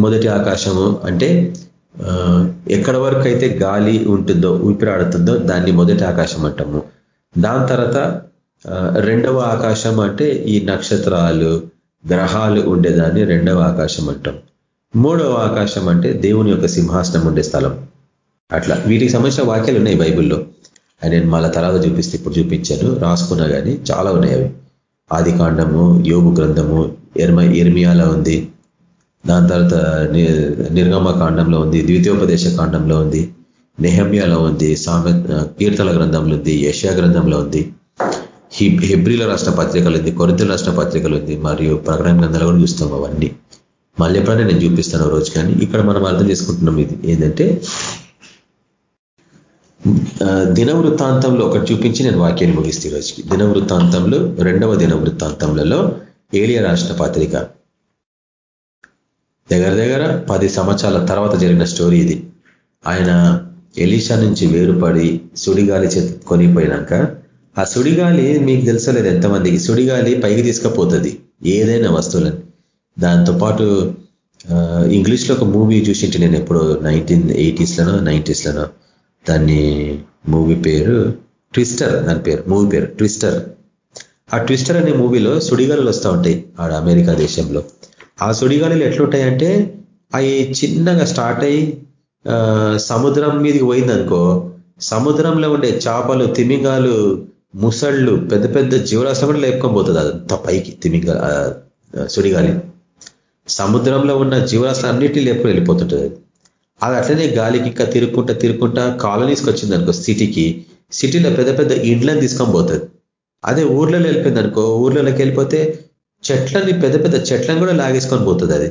మొదటి ఆకాశము అంటే ఎక్కడ వరకు అయితే గాలి ఉంటుందో ఊపిరాడుతుందో దాన్ని మొదటి ఆకాశం అంటాము. దాని తర్వాత రెండవ ఆకాశం అంటే ఈ నక్షత్రాలు గ్రహాలు ఉండేదాన్ని రెండవ ఆకాశం అంటాం. మూడవ ఆకాశం అంటే దేవుని యొక్క సింహాసనం ఉండే స్థలం. అట్లా వీటికి సంబంధించిన వాక్యాలు ఉన్నాయి బైబిల్లో. నేను మళ్ళా తర్వాత చూపిస్తే ఇప్పుడు చూపించాను. రాసుకున్నా కానీ చాలా ఉన్నాయి అవి. ఆది కాండము యోగు గ్రంథము ఎర్మ ఎర్మియాలో ఉంది. దాని తర్వాత నిర్గమ కాండంలో ఉంది ద్వితీయోపదేశ కాండంలో ఉంది నెహమ్యాలో ఉంది సామె కీర్తన గ్రంథంలో ఉంది యశా గ్రంథంలో ఉంది. హెబ్రిల రాసిన పత్రికలు ఉంది కొరింతల రాసిన పత్రికలు ఉంది మరియు ప్రకటన గ్రంథాలు కూడా చూస్తాం అవన్నీ. మళ్ళీ ఎప్పుడైనా నేను చూపిస్తాను రోజు కానీ ఇక్కడ మనం అర్థం చేసుకుంటున్నాం ఇది. ఏంటంటే దిన వృత్తాంతంలో ఒకటి చూపించి నేను వాక్యాన్ని ముగిస్తే రోజుకి. దిన వృత్తాంతంలో రెండవ దిన వృత్తాంతంలో ఏలియా రాష్ట్ర పత్రిక. దగ్గర దగ్గర పది సంవత్సరాల తర్వాత జరిగిన స్టోరీ ఇది. ఆయన ఎలీషా నుంచి వేరుపడి సుడిగాలి చేతి కొనిపోయినాక ఆ సుడిగాలి మీకు తెలుసలేదు ఎంతమందికి సుడిగాలి పైకి తీసుకుపోతుంది ఏదైనా వస్తువులని. దాంతోపాటు ఇంగ్లీష్లో ఒక మూవీ చూసింటి నేను ఎప్పుడు నైన్టీన్ ఎయిటీస్లోనో నైంటీస్లోనో దాన్ని మూవీ పేరు ట్విస్టర్ దాని పేరు మూవీ పేరు ట్విస్టర్. ఆ ట్విస్టర్ అనే మూవీలో సుడిగాలులు వస్తూ ఉంటాయి ఆడ అమెరికా దేశంలో. ఆ సుడిగాలు ఎట్లుంటాయంటే అవి చిన్నగా స్టార్ట్ అయ్యి సముద్రం మీదకి పోయిందనుకో సముద్రంలో ఉండే చేపలు తిమింగాలు ముసళ్ళు పెద్ద పెద్ద జీవరాశం కూడా లేపుకొని పోతుంది పైకి తిమింగా సుడిగాలి. సముద్రంలో ఉన్న జీవరాశులు అన్నిటినీ లేపుకొని వెళ్ళిపోతుంటుంది అది అట్లనే గాలికి ఇంకా తిరుక్కుంటా తిరుక్కుంటా కాలనీస్కి వచ్చింది అనుకో సిటీకి. సిటీలో పెద్ద పెద్ద ఇండ్లను తీసుకొని పోతుంది అదే ఊర్లలో వెళ్ళిపోయింది అనుకో ఊర్లలోకి వెళ్ళిపోతే చెట్లని పెద్ద పెద్ద చెట్లను కూడా లాగేసుకొని పోతుంది అది.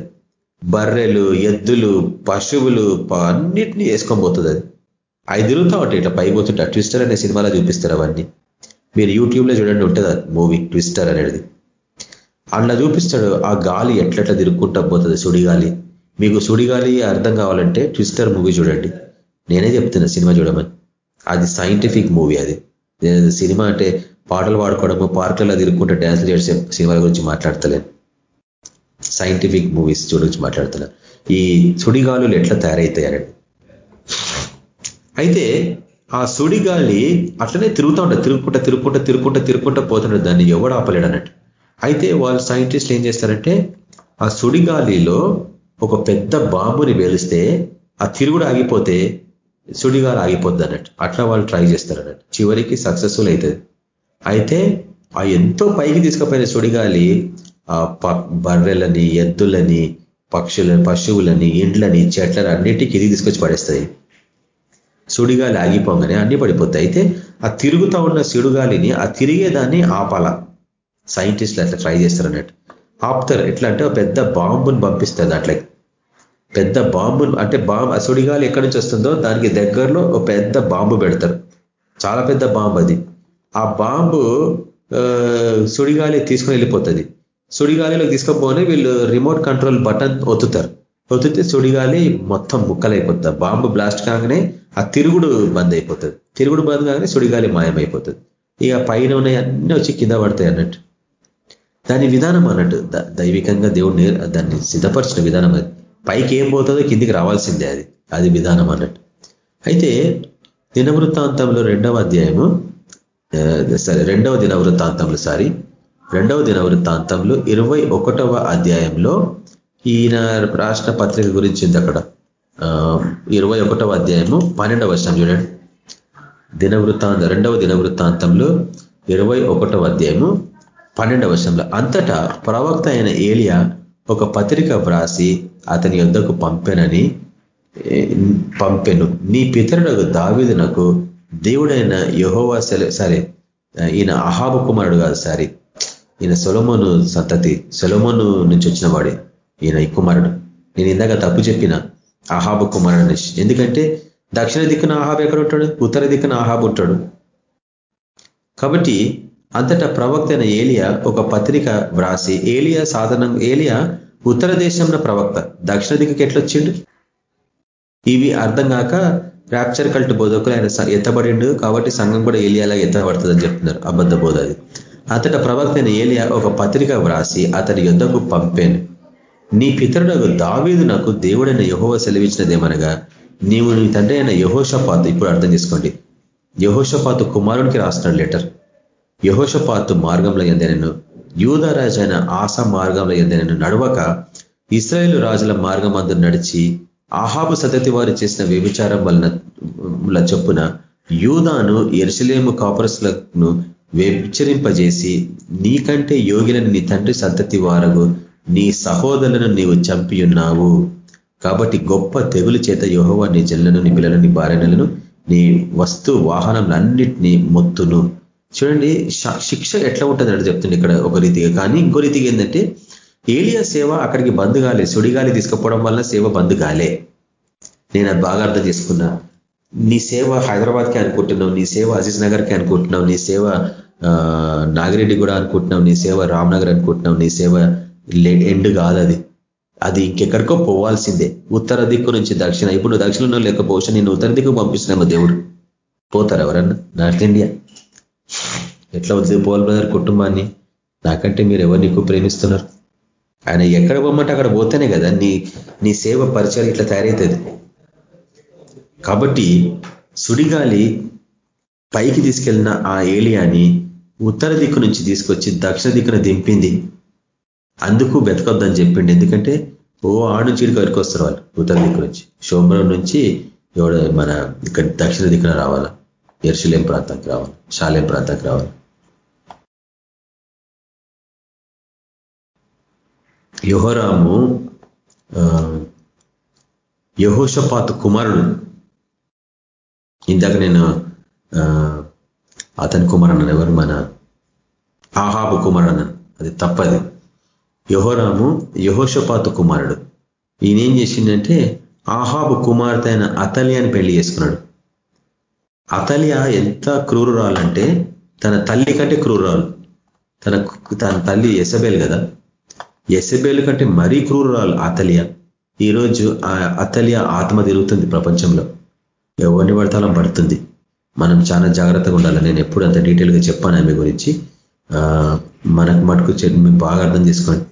బర్రెలు ఎద్దులు పశువులు అన్నిటినీ వేసుకొని పోతుంది అది. అవి తిరుగుతూ ఉంటాయి ఇట్లా పైపోతుంటే ట్విస్టర్ అనే సినిమాలో చూపిస్తారు అవన్నీ. మీరు యూట్యూబ్లో చూడండి ఉంటుంది మూవీ ట్విస్టర్ అనేది. అట్లా చూపిస్తాడు ఆ గాలి ఎట్లట్లా తిరుక్కుంటా పోతుంది సుడిగాలి. మీకు సుడిగాలి అర్థం కావాలంటే ట్విస్టర్ మూవీ చూడండి. నేనే చెప్తున్నా సినిమా చూడమని. అది సైంటిఫిక్ మూవీ అది. సినిమా అంటే పాటలు పాడుకోవడము పార్కులలో తిరుక్కుంటే డ్యాన్స్లు చేసే సినిమాల గురించి మాట్లాడతలేను. సైంటిఫిక్ మూవీస్ చూడొచ్చి మాట్లాడుతున్నాను ఈ సుడిగాలులు ఎట్లా తయారవుతాయనండి అయితే ఆ సుడిగాలి అట్లనే తిరుగుతూ ఉంటుంది తిరుగుకుంటా తిరుగుకుంటా తిరుగుకుంటా తిరుగుకుంటా పోతుంటాడు దాన్ని ఎవడు ఆపలేడు అన్నట్టు. అయితే వాళ్ళు సైంటిస్టులు ఏం చేస్తారంటే ఆ సుడిగాలిలో ఒక పెద్ద బాంబుని వేలిస్తే ఆ తిరుగుడు ఆగిపోతే సుడిగాలి ఆగిపోద్ది అన్నట్టు. అట్లా వాళ్ళు ట్రై చేస్తారు అన్నట్టు. చివరికి సక్సెస్ఫుల్ అవుతుంది అయితే ఆ ఎంతో పైకి తీసుకుపోయిన సుడిగాలి ఆ బర్రెలని ఎద్దులని పక్షులని పశువులని ఇండ్లని చెట్లని అన్నిటికీ ఇది తీసుకొచ్చి పడేస్తాయి సుడిగాలి ఆగిపోగానే అన్ని పడిపోతాయి. అయితే ఆ తిరుగుతూ ఉన్న సుడిగాలిని ఆ తిరిగేదాన్ని ఆపాల. సైంటిస్టులు అట్లా ట్రై చేస్తారు అన్నట్టు. ఆపుతారు. ఎట్లా అంటే పెద్ద బాంబుని పంపిస్తారు దాంట్లోకి. పెద్ద బాంబు అంటే బాంబు ఆ సుడిగాలి ఎక్కడి నుంచి వస్తుందో దానికి దగ్గరలో ఒక పెద్ద బాంబు పెడతారు. చాలా పెద్ద బాంబు అది. ఆ బాంబు సుడిగాలి తీసుకొని వెళ్ళిపోతుంది. సుడిగాలిలోకి తీసుకపోనే వీళ్ళు రిమోట్ కంట్రోల్ బటన్ ఒత్తుతారు. ఒత్తితే సుడిగాలి మొత్తం ముక్కలైపోతుంది. బాంబు బ్లాస్ట్ కాగానే ఆ తిరుగుడు బంద్ అయిపోతుంది తిరుగుడు బంద్ కాగానే సుడిగాలి మాయమైపోతుంది. ఇక పైన ఉన్నాయి అన్నీ వచ్చి కింద పడతాయి అన్నట్టు. దాని విధానం అన్నట్టు దైవికంగా దేవుడు దాన్ని సిద్ధపరిచిన విధానం అది. పైకి ఏం పోతుందో కిందికి రావాల్సిందే అది. అది విధానం అన్నట్టు. అయితే దినవృత్తాంతంలో రెండవ అధ్యాయము సరే రెండవ దినవృత్తాంతంలో సారీ రెండవ దినవృత్తాంతంలో ఇరవై ఒకటవ అధ్యాయంలో ఈయన రాష్ట్ర పత్రిక గురించి అక్కడ. ఇరవై ఒకటవ అధ్యాయము పన్నెండవ వర్షం చూడండి. దినవృత్తాంత రెండవ దినవృత్తాంతంలో ఇరవై ఒకటవ అధ్యాయము పన్నెండవ వర్షంలో అంతటా ప్రవక్త అయిన ఏలియా ఒక పత్రిక వ్రాసి అతని యొద్దకు పంపెనని పంపెను. నీ పితరుడు దావిదునకు దేవుడైన యహోవా సరే ఈయన అహాబు కుమారుడు కాదు సారీ ఈయన సొలమోను సంతతి సొలమోను నుంచి వచ్చిన వాడే ఈయన ఈ కుమారుడు. నేను ఇందాక తప్పు చెప్పిన అహాబు కుమారుని ఎందుకంటే దక్షిణ దిక్కున ఆహాబ్ ఎక్కడ ఉంటాడు ఉత్తర దిక్కున ఆహాబ్ ఉంటాడు. కాబట్టి అంతటా ప్రవక్త అయిన ఏలియా ఒక పత్రిక వ్రాసి ఏలియా సాధారణ ఏలియా ఉత్తర దేశంలో ప్రవక్త. దక్షిణ దిక్కుకి ఎట్లొచ్చిండు ఇవి అర్థం కాక ర్యాప్చర్ కల్ట్ బోధకులు ఆయన ఎత్తబడిండు. కాబట్టి సంఘం కూడా ఏలియాలా ఎత్తబడుతుందని చెప్తున్నారు. అబద్ధ బోధ అది. అంతటా ప్రవక్త అయిన ఏలియా ఒక పత్రిక వ్రాసి అతని యుద్ధకు పంపాను. నీ పితరుడు దావీదు నాకు దేవుడైన యహోవ సెలవిచ్చినదేమనగా నీవు నీ తండ్రి అయిన యహోషపాత్ ఇప్పుడు అర్థం చేసుకోండి. యహోషపాత్ కుమారునికి రాస్తున్నాడు లెటర్. యహోషపాత్ మార్గంలో ఎందనను యూదరాజు అయిన ఆశ మార్గంలో ఎందనను నడవక ఇస్రాయేల్ రాజుల మార్గం నడిచి ఆహాబు సతతి వారు చేసిన వ్యభిచారం వలన చొప్పున యూదాను ఎరుసలేము కాపరస్లను వ్యభిచరింపజేసి నీకంటే యోగిలను నీ తండ్రి సంతతి వారగు నీ సహోదరులను నీవు చంపి ఉన్నావు. కాబట్టి గొప్ప తెగులు చేత యోహోవా నీ జల్లను నీ పిల్లలను నీ భార్యలను నీ వస్తు వాహనములన్నిటినీ మొత్తును. చూడండి శిక్ష ఎట్లా ఉంటుంది అంటే చెప్తుంది ఇక్కడ ఒక రీతిగా. కానీ ఇంకో రీతిగా ఏంటంటే ఏలియా సేవ అక్కడికి బంద్ కాలే సుడిగాలి తీసుకుపోవడం వల్ల సేవ బంద్ కాలే. నేను అది బాగా అర్థం చేసుకున్నా. నీ సేవ హైదరాబాద్కి అనుకుంటున్నావు నీ సేవ అజీజ్ నగర్కి అనుకుంటున్నావు నీ సేవ నాగిరెడ్డి కూడా అనుకుంటున్నావు నీ సేవ రామ్నగర్ అనుకుంటున్నావు నీ సేవ ఎండ్ కాదు అది అది ఇంకెక్కడికో పోవాల్సిందే. ఉత్తర దిక్కు నుంచి దక్షిణ. ఇప్పుడు దక్షిణంలో లేకపోవచ్చు నేను ఉత్తర దిక్కు పంపిస్తున్నాము దేవుడు. పోతారు ఎవరన్నా? North India? ఎట్లా వద్దు పోల్ బ్రదర్ కుటుంబాన్ని? నాకంటే మీరు ఎవరు నీకు ప్రేమిస్తున్నారు? ఆయన ఎక్కడ పోమంటే అక్కడ పోతేనే కదా నీ నీ సేవ పరిచయం ఇట్లా తయారవుతుంది కాబట్టి సుడిగాలి పైకి తీసుకెళ్ళిన ఆ ఏలియాని ఉత్తర దిక్కు నుంచి తీసుకొచ్చి దక్షిణ దిక్కున దింపింది. అందుకు వెతకొద్దని చెప్పిండి. ఎందుకంటే ఓ ఆడు నుంచి ఇక్కడికి వరకు వస్తారు వాళ్ళు ఉత్తర దిక్కు నుంచి. శోభరం నుంచి ఎవడ మన ఇక్కడ దక్షిణ దిక్కున రావాలా? ఎర్షలేం ప్రాంతానికి రావాలి? షాలేం ప్రాంతానికి రావాలి? యుహోరాము యహోషపాత్ కుమారుడు. ఇందాక నేను అతని కుమారుడు ఎవరు? మన ఆహాబు కుమారుడు అన్నాను. అది తప్పది. యహోరాము యహోషపాతు కుమారుడు. ఈయన ఏం చేసిందంటే ఆహాబు కుమార్తె అయిన అతలియాని పెళ్ళి చేసుకున్నాడు. అతలియా ఎంత క్రూరురాలంటే తన తల్లి కంటే క్రూరురాలు. తన తన తల్లి ఎసబేల్ కదా. ఎసబేల్ కంటే మరీ క్రూరురాలు అతలియా. ఈరోజు ఆ అతలియా ఆత్మ తిరుగుతుంది ప్రపంచంలో. ఎవరిని పడతాలం పడుతుంది. మనం చాలా జాగ్రత్తగా ఉండాలి. నేను ఎప్పుడు అంత డీటెయిల్గా చెప్పాను ఆమె గురించి. మనకు మటుకు మేము బాగా అర్థం చేసుకోండి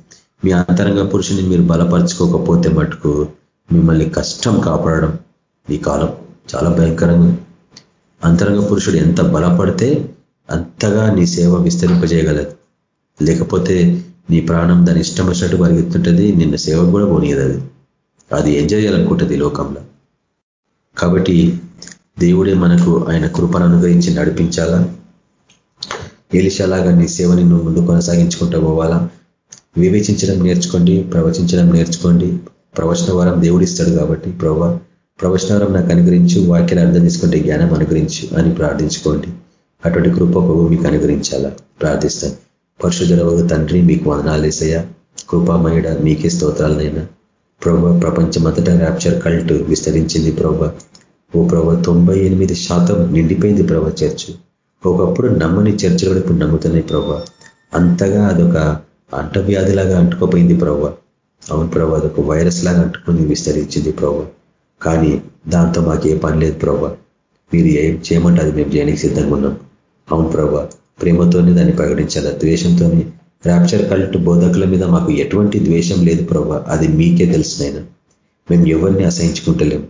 మీ అంతరంగ పురుషుని మీరు బలపరచుకోకపోతే మటుకు మిమ్మల్ని కష్టం కాపాడడం ఈ కాలం చాలా భయంకరంగా అంతరంగ పురుషుడు ఎంత బలపడితే అంతగా నీ సేవ విస్తరింపజేయగలదు లేకపోతే నీ ప్రాణం దాని ఇష్టం వచ్చినట్టు పరిగెత్తుంటుంది నిన్న సేవ కూడా పోనీయదు అది అది ఎంజాయ్ చేయాలనుకుంటుంది లోకంలో. కాబట్టి దేవుడే మనకు ఆయన కృపను అనుగ్రహించి నడిపించాలా? ఏలిషలాగా నీ సేవని నువ్వు ముందు కొనసాగించుకుంటూ పోవాలా? వివేచించడం నేర్చుకోండి ప్రవచించడం నేర్చుకోండి. ప్రవచన వరం ఇస్తాడు కాబట్టి ప్రభా ప్రవచన వరం నాకు అనుగ్రహించి వాక్యాలు అర్థం చేసుకుంటే జ్ఞానం అనుగ్రహించు అని ప్రార్థించుకోండి. అటువంటి కృప ప్రభు మీకు అనుగ్రహించాలా? ప్రార్థిస్తాను. పరశుధరవగు తండ్రి మీకు వదనాలేసయ్యా కృపామయుడ మీకే స్తోత్రాలనైనా. ప్రభు ప్రపంచమంతటా ర్యాప్చర్ కల్ట్ విస్తరించింది ప్రభు. ఓ ప్రభు తొంభై ఎనిమిది శాతం నిండిపోయింది ప్రభ చర్చ్ ఒకప్పుడు నమ్మని చర్చలు కూడా ఇప్పుడు నమ్ముతున్నాయి ప్రభ. అంతగా అదొక అంటవ్యాధిలాగా అంటుకోపోయింది ప్రభు అవును ప్రభు అదొక వైరస్ లాగా అంటుకుని విస్తరించింది ప్రభు కానీ దాంతో మాకు ఏ పని లేదు ప్రభు మీరు ఏం చేయమంటే అది మేము చేయడానికి సిద్ధంగా ఉన్నాం. అవును ప్రభు ప్రేమతోనే దాన్ని ప్రకటించాలా? ద్వేషంతోనే? ర్యాప్చర్ కల్ట్ బోధకుల మీద మాకు ఎటువంటి ద్వేషం లేదు ప్రభు అది మీకే తెలిసినైనా మేము ఎవరిని అసహించుకుంటలేం.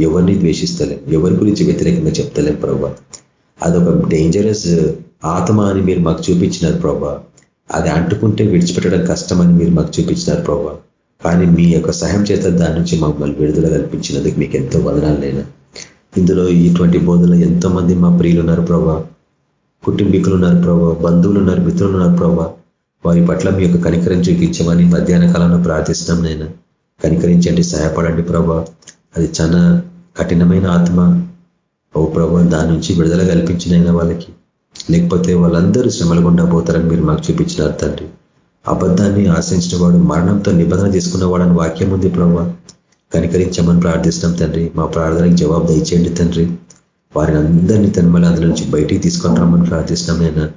ఎవరిని ద్వేషిస్తలేం. ఎవరి గురించి వ్యతిరేకంగా చెప్తలేం ప్రభా అదొక డేంజరస్ ఆత్మ అని మీరు మాకు చూపించినారు ప్రభా అది అంటుకుంటే విడిచిపెట్టడం కష్టమని మీరు మాకు చూపించినారు ప్రభావ కానీ మీ యొక్క సహాయం చేత దాని నుంచి మమ్మల్ని విడుదల కల్పించినందుకు మీకు ఎంతో వదనాలైనా ఇందులో ఇటువంటి బోధనలో ఎంతో మంది మా ప్రియులు ఉన్నారు ప్రభా. కుటుంబీకులు ఉన్నారు ప్రభా. బంధువులు ఉన్నారు మిత్రులు ఉన్నారు ప్రభా. వారి పట్ల మీ యొక్క కనికరం చూపించమని మధ్యాహ్న కాలంలో ప్రార్థిస్తున్నాం నేను కనికరించండి సహాయపడండి ప్రభా. అది చాలా కఠినమైన ఆత్మ. ఓ ప్రభా దాని నుంచి విడుదల కల్పించినైనా వాళ్ళకి. లేకపోతే వాళ్ళందరూ శ్రమలు గుండా పోతారని మీరు మాకు చూపించినారు తండ్రి. అబద్ధాన్ని ఆశించిన వాడు మరణంతో నిబంధన తీసుకున్నవాడని వాక్యం ఉంది ప్రభావ కనికరించమని ప్రార్థిస్తున్నాం తండ్రి. మా ప్రార్థనకి జవాబు దయచేయండి తండ్రి. వారిని అందరినీ తన అందులో నుంచి బయటికి తీసుకొని రమ్మని ప్రార్థిస్తున్నాం నేను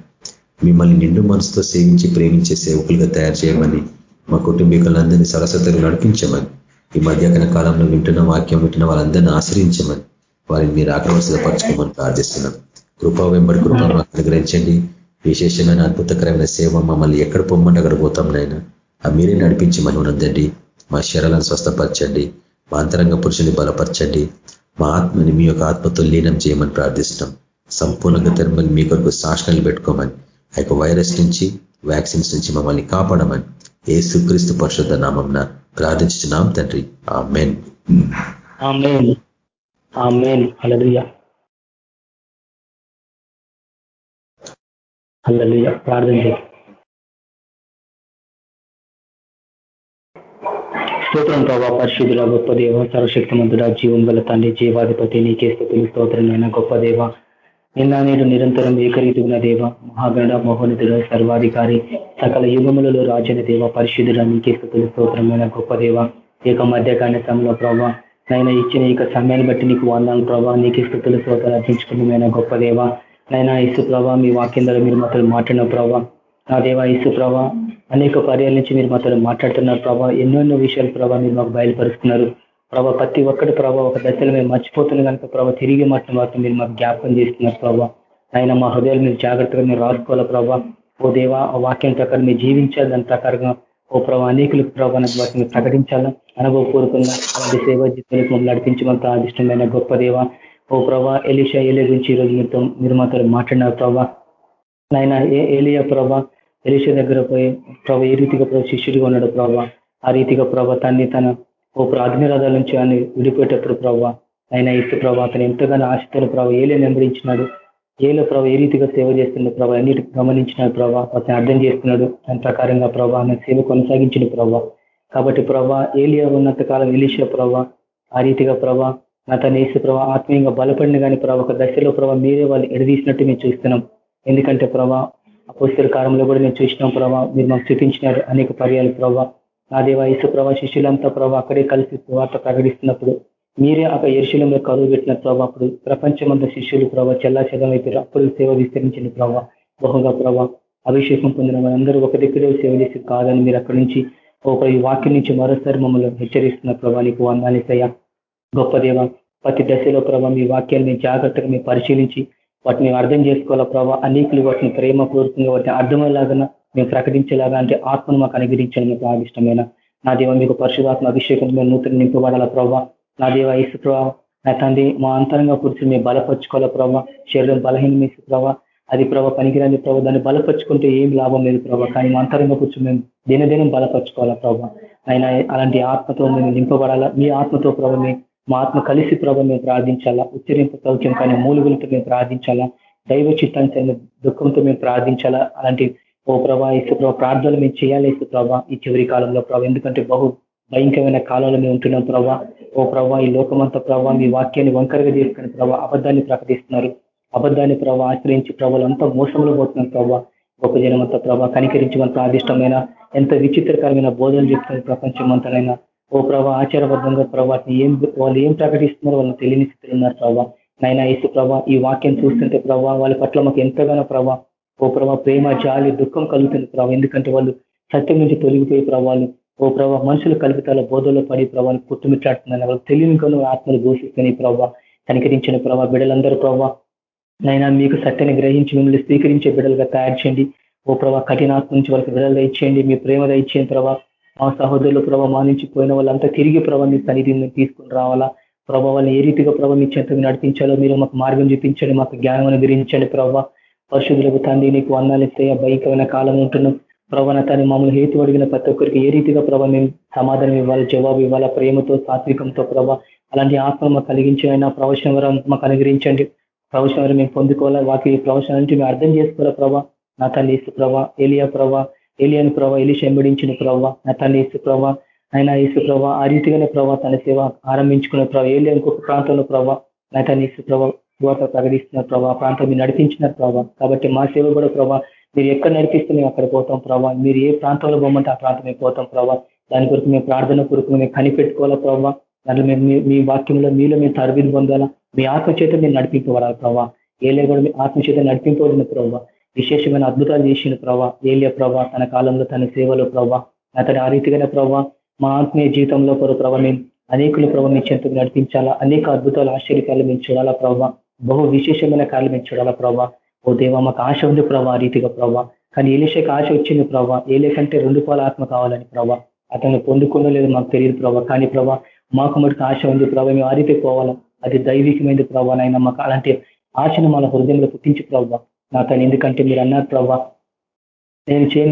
మిమ్మల్ని నిండు మనసుతో సేవించి ప్రేమించే సేవకులుగా తయారు చేయమని మా కుటుంబీకులందరినీ సరస్వతంగా నడిపించమని ఈ మధ్యాహ్న కాలంలో వింటున్న వాక్యం వింటున్న వాళ్ళందరినీ ఆశ్రయించమని వారిని మీరు ఆక్రమణ ప్రార్థిస్తున్నాం. కృపా వెంబడి కృప మాకు అనుగ్రహించండి. విశేషమైన అద్భుతకరమైన సేవ మమ్మల్ని ఎక్కడ పొమ్మంటే అక్కడ పోతాం నాయన. ఆ మీరే నడిపించి మనం ఉందండి మా శరాలను స్వస్థపరచండి. మా అంతరంగ పురుషుని బలపరచండి. మా ఆత్మని మీ యొక్క ఆత్మతో లీనం చేయమని ప్రార్థిస్తాం సంపూర్ణంగా తెరమని మీ కొరకు సాక్షణలు పెట్టుకోమని ఆ యొక్క వైరస్ నుంచి వ్యాక్సిన్స్ నుంచి మమ్మల్ని కాపాడమని ఏ సుక్రీస్తు పరిశుద్ధ నామం ప్రార్థించున్నాం తండ్రి. ఆ మెన్
ప్రార్థన స్తోత్రం ప్రభావ పరిశుద్ధుల గొప్ప దేవ సర్వశక్తిమంతుడ జీవం గల తండ్రి జీవాధిపతి నీకే స్థుతులు స్తోత్రమైన గొప్ప దేవ. నిన్న నేడు నిరంతరం ఏకరీతున్న దేవ మహాగణ మహోనితుడ సర్వాధికారి సకల యుగములలో రాజైన దేవ పరిశుద్ధుడ నీకే స్థుతులు స్తోత్రమైన గొప్ప దేవ. ఏక మధ్యకాల సమయంలో ప్రభా నైనా ఇచ్చిన ఇక సమయాన్ని బట్టి నీకు వందాను ప్రభా నీకే స్థుతులు స్తోత్రాలు అర్పించుకున్న గొప్ప దేవ. నైనా ఇసు ప్రభా మీ వాక్యం ద్వారా మీరు మాత్రం మాట్లాడిన ప్రభావ నా దేవ ఇసు ప్రభా అనేక పర్యాల నుంచి మీరు మాతో మాట్లాడుతున్నారు ప్రభా ఎన్నెన్నో విషయాలు ప్రభావ మీరు మాకు బయలుపరుస్తున్నారు. ప్రభా ప్రతి ఒక్కటి ప్రభావ ఒక దశలో మేము మర్చిపోతున్నాం కనుక ప్రభావ తిరిగి మాట్లాడిన మాత్రం మీరు మాకు జ్ఞాపకం చేస్తున్నారు ప్రభా. ఆయన మా హృదయాలు మీరు జాగ్రత్తగా మీరు రాసుకోవాలా ప్రభా. ఓ దేవా ఆ వాక్యం ప్రకారం మీరు జీవించాలి దాని ప్రకారంగా ఓ ప్రభా అనేకులకు ప్రభావ వాటిని ప్రకటించాలా? అనుభవపూర్వకంగా అలాంటి సేవా జీవితాలకు మమ్మల్ని నడిపించమంత ఆదిష్టమైన గొప్ప దేవ. ఓ ప్రభా ఎలిషా ఏలియా గురించి ఈరోజు మీతో మీరు మాతో మాట్లాడినారు ప్రభా. నాయన ఏలియా ప్రభా ఎలిషా దగ్గర పోయి ప్రభా ఏ రీతిగా ప్రభు శిష్యుడిగా ఉన్నాడు ప్రభా? ఆ రీతిగా ప్రభా తన్ని తన ఓ ప్రాజ్ఞరాధాల నుంచి ఆయన విడిపోయేటప్పుడు ప్రభావ ఆయన ఇసు ప్రభా అతను ఎంతగానో ఆశతో ప్రభా ఏలే నెంబరించినాడు ఏలో ప్రభా ఏ రీతిగా సేవ చేస్తున్నాడు ప్రభా అన్నిటి గమనించినాడు ప్రభావ అతను అర్థం చేస్తున్నాడు దాని ప్రకారంగా ప్రభావ ఆయన సేవ కొనసాగించిన ప్రభావ కాబట్టి ప్రభా ఏలియా ఉన్నంత కాలం ఎలిషా ప్రభా ఆ రీతిగా ప్రభా నా తన ఏసు ప్రభా ఆత్మీయంగా బలపడిన కానీ ప్రభా ఒక దశలో ప్రభావ మీరే వాళ్ళు ఎడదీసినట్టు మేము చూస్తున్నాం. ఎందుకంటే ప్రభా అపోస్తుల కాలంలో కూడా మేము చూసినాం ప్రభావ మీరు మాకు చూపించినారు అనేక పర్యాలు ప్రభావ నా దేవ ఇసు ప్రభా శిష్యులంతా ప్రభావ అక్కడే కలిసి వార్త ప్రకటిస్తున్నప్పుడు మీరే ఒక ఎరుశలంలో కరువు పెట్టిన ప్రభావ అప్పుడు ప్రపంచమంతా శిష్యులు ప్రభావ చెల్లా చెదమైపోయారు అప్పుడు సేవ విస్తరించిన ప్రభావ బహుగా ప్రభావ అభిషేకం పొందిన వాళ్ళందరూ ఒక దగ్గరే సేవ చేసి కాదని మీరు అక్కడి నుంచి ఒక వాక్యం నుంచి మరోసారి మమ్మల్ని హెచ్చరిస్తున్న ప్రభా నీకు వందాలేసయ్యా గొప్ప దేవ ప్రతి దశలో ప్రభావ మీ వాక్యాన్ని జాగ్రత్తగా మేము పరిశీలించి వాటిని అర్థం చేసుకోవాలా ప్రభావ అనేకులు వాటిని ప్రేమపూర్వకంగా వాటిని అర్థమయ్యేలాగా మేము ప్రకటించేలాగా అంటే ఆత్మను మాకు అనుగ్రహించడం మీకు ఇష్టమైన నా దేవ మీకు పరిశుధాత్మ అభిషేకం మేము నూతన నింపబడాల ప్రభావ నా దేవ ఇసు ప్రభావ నా తండ్రి మా అంతరంగా కూర్చొని మేము బలపరుచుకోవాలా ప్రభావ శరీరం బలహీన మీ ప్రభావ అది ప్రభావ పనికిరాని ప్రభావ దాన్ని బలపరుచుకుంటే ఏం లాభం లేదు ప్రభావ కానీ మా అంతరంగా కూర్చొని మేము దినదినం బలపరుచుకోవాలా ప్రభావ ఆయన అలాంటి ఆత్మతో మేము నింపబడాలా? మీ ఆత్మతో ప్రభావ మా ఆత్మ కలిసి ప్రభావ మేము ప్రార్థించాలా? ఉచ్చరింపు సౌఖ్యం కానీ మూలుగులతో మేము ప్రార్థించాలా? దైవ చిత్తాన్ని దుఃఖంతో మేము ప్రార్థించాలా? అలాంటి ఓ ప్రభా ఇసు ప్రభావ ప్రార్థనలు మేము చేయాలి ఇసు ప్రభా ఈ చివరి కాలంలో ప్రభావ ఎందుకంటే బహు భయంకరమైన కాలంలో మేము ఉంటున్నాం ప్రభా. ఓ ప్రభా ఈ లోకమంతా ప్రభావ మీ వాక్యాన్ని వంకరగా చేసుకుని ప్రభావ అబద్ధాన్ని ప్రకటిస్తున్నారు. అబద్ధాన్ని ప్రభావ ఆశ్రయించి ప్రభావం అంతా మోసంలో పోతున్నాం ప్రభావ గొప్ప జనమంతా ప్రభావ కనికరించమంత ఆదిష్టమైన ఎంత విచిత్రకరమైన బోధనలు చెప్తున్నారు ప్రపంచమంతనైనా. ఓ ప్రభా ఆచారబద్ధంగా ప్రభా ఏం వాళ్ళు ఏం ప్రకటిస్తున్నారో వాళ్ళని తెలియని స్థితిలో ఉన్నారు ప్రభా. నైనా ఇసు ప్రభా ఈ వాక్యం చూస్తుంటే ప్రభా వాళ్ళ పట్ల మాకు ఎంతగానో ప్రభా ఓ ప్రభా ప్రేమ జాలి దుఃఖం కలుగుతుంది ప్రభావ ఎందుకంటే వాళ్ళు సత్యం నుంచి తొలగిపోయి ప్రభావాలు ఓ ప్రభా మనుషులు కల్పితాల బోధలో పడి ప్రభావం పుట్టుమిట్లాడుతున్నాను వాళ్ళు తెలియనికను ఆత్మలు ఘోషిస్తున్నాయి ప్రభావ కనికరించిన ప్రభావ బిడ్డలందరూ ప్రభావ నైనా మీకు సత్యాన్ని గ్రహించి మిమ్మల్ని స్వీకరించే బిడ్డలుగా తయారు చేయండి. ఓ ప్రభా కఠినాత్మ నుంచి వాళ్ళకి విడుదల ఇచ్చేయండి మీ ప్రేమ ఇచ్చేయండి ప్రభావ మా సహోదరులు ప్రభావ మా నుంచి పోయిన వాళ్ళంతా తిరిగి ప్రభావ మీ సన్నిధిని తీసుకుని రావాలా? ప్రభావాన్ని ఏ రీతిగా ప్రభావ మీ చెంతకు నడిపించాలో మీరు మాకు మార్గం చూపించండి మాకు జ్ఞానం అనుగ్రహించండి ప్రభావ పరిశుద్ధులకు తండ్రి నీకు వందాలు ఇస్తే భయంకరమైన కాలం ఉంటున్నాం ప్రభావ తను మమ్మల్ని హేతు అడిగిన ప్రతి ఒక్కరికి ఏ రీతిగా ప్రభావ మేము సమాధానం ఇవ్వాలి జవాబు ఇవ్వాలా? ప్రేమతో సాత్వికంతో ప్రభావ అలాంటి ఆత్మ మాకు కలిగించిన ప్రవచన వరం మాకు అనుగ్రహించండి. ప్రవచన వరం మేము పొందుకోవాలా? వాకి ప్రవచనం అంటే మేము అర్థం చేసుకోవాలా ప్రభా? నా తల్లి ప్రభా ఏలియా ప్రభా ఏలియాని ప్రభావ ఎలిష ఎంబడించిన ప్రభావ నా తల్లి ఇసు ప్రభావ ఆయన ఇసు ప్రభావ ఆ రీతిగానే ప్రభావ తన సేవ ఆరంభించుకున్న ప్రభావ ఏలియా ఇంకొక ప్రాంతంలో ప్రభావ నా తన ఇసు ప్రభావ ప్రకటిస్తున్నారు ప్రభావ ప్రాంతం మీరు నడిపించినారు ప్రభావ కాబట్టి మా సేవ కూడా ప్రభావ మీరు ఎక్కడ నడిపిస్తే మేము అక్కడ పోతాం ప్రభావ మీరు ఏ ప్రాంతంలో పోమంటే ఆ ప్రాంతం పోతాం ప్రభావ దాని కొరకు మేము ప్రార్థన కొరకు మేము కనిపెట్టుకోవాలా ప్రభావ దాంట్లో మేము మీ వాక్యంలో మీలో మేము తరబిది పొందాలా. మీ ఆత్మచేత మీరు నడిపింపబడాలి ప్రభావ ఏలే కూడా మీ ఆత్మచేత నడిపింపబడిన ప్రభావ విశేషమైన అద్భుతాలు చేసిన ప్రభా. ఏలియ ప్రభా తన కాలంలో తన సేవలో ప్రభా. అతని ఆ రీతిగానే ప్రభావ మా ఆత్మీయ జీవితంలో కొరకు ప్రభా మేము అనేకుల ప్రభావ మీ చెంతకు నడిపించాలా? అనేక అద్భుతాలు ఆశ్చర్యకాలు మేము చూడాలా ప్రభా? బహు విశేషమైన కార్లు మేము చూడాలా ప్రభా? ఓ దేవా మాకు ఆశ ఉంది ప్రభా ఆ రీతిగా ప్రభా. కానీ ఏలేషకి ఆశ వచ్చింది ప్రభా. ఏలే కంటే రెండు పాల ఆత్మ కావాలని ప్రభా. అతను పొందుకున్న లేదు మాకు తెలియదు ప్రభా. కానీ ప్రభావ మాకు మటుకు ఆశ ఉంది ప్రభా. మేము ఆ రీతి పోవాలా? అది దైవికమైంది ప్రభావ నాయన. మాకు అలాంటి ఆశను మన హృదయంలో పుట్టించి ప్రభావ నా తను ఎందుకంటే మీరు అన్నారు ప్రభా నేను చే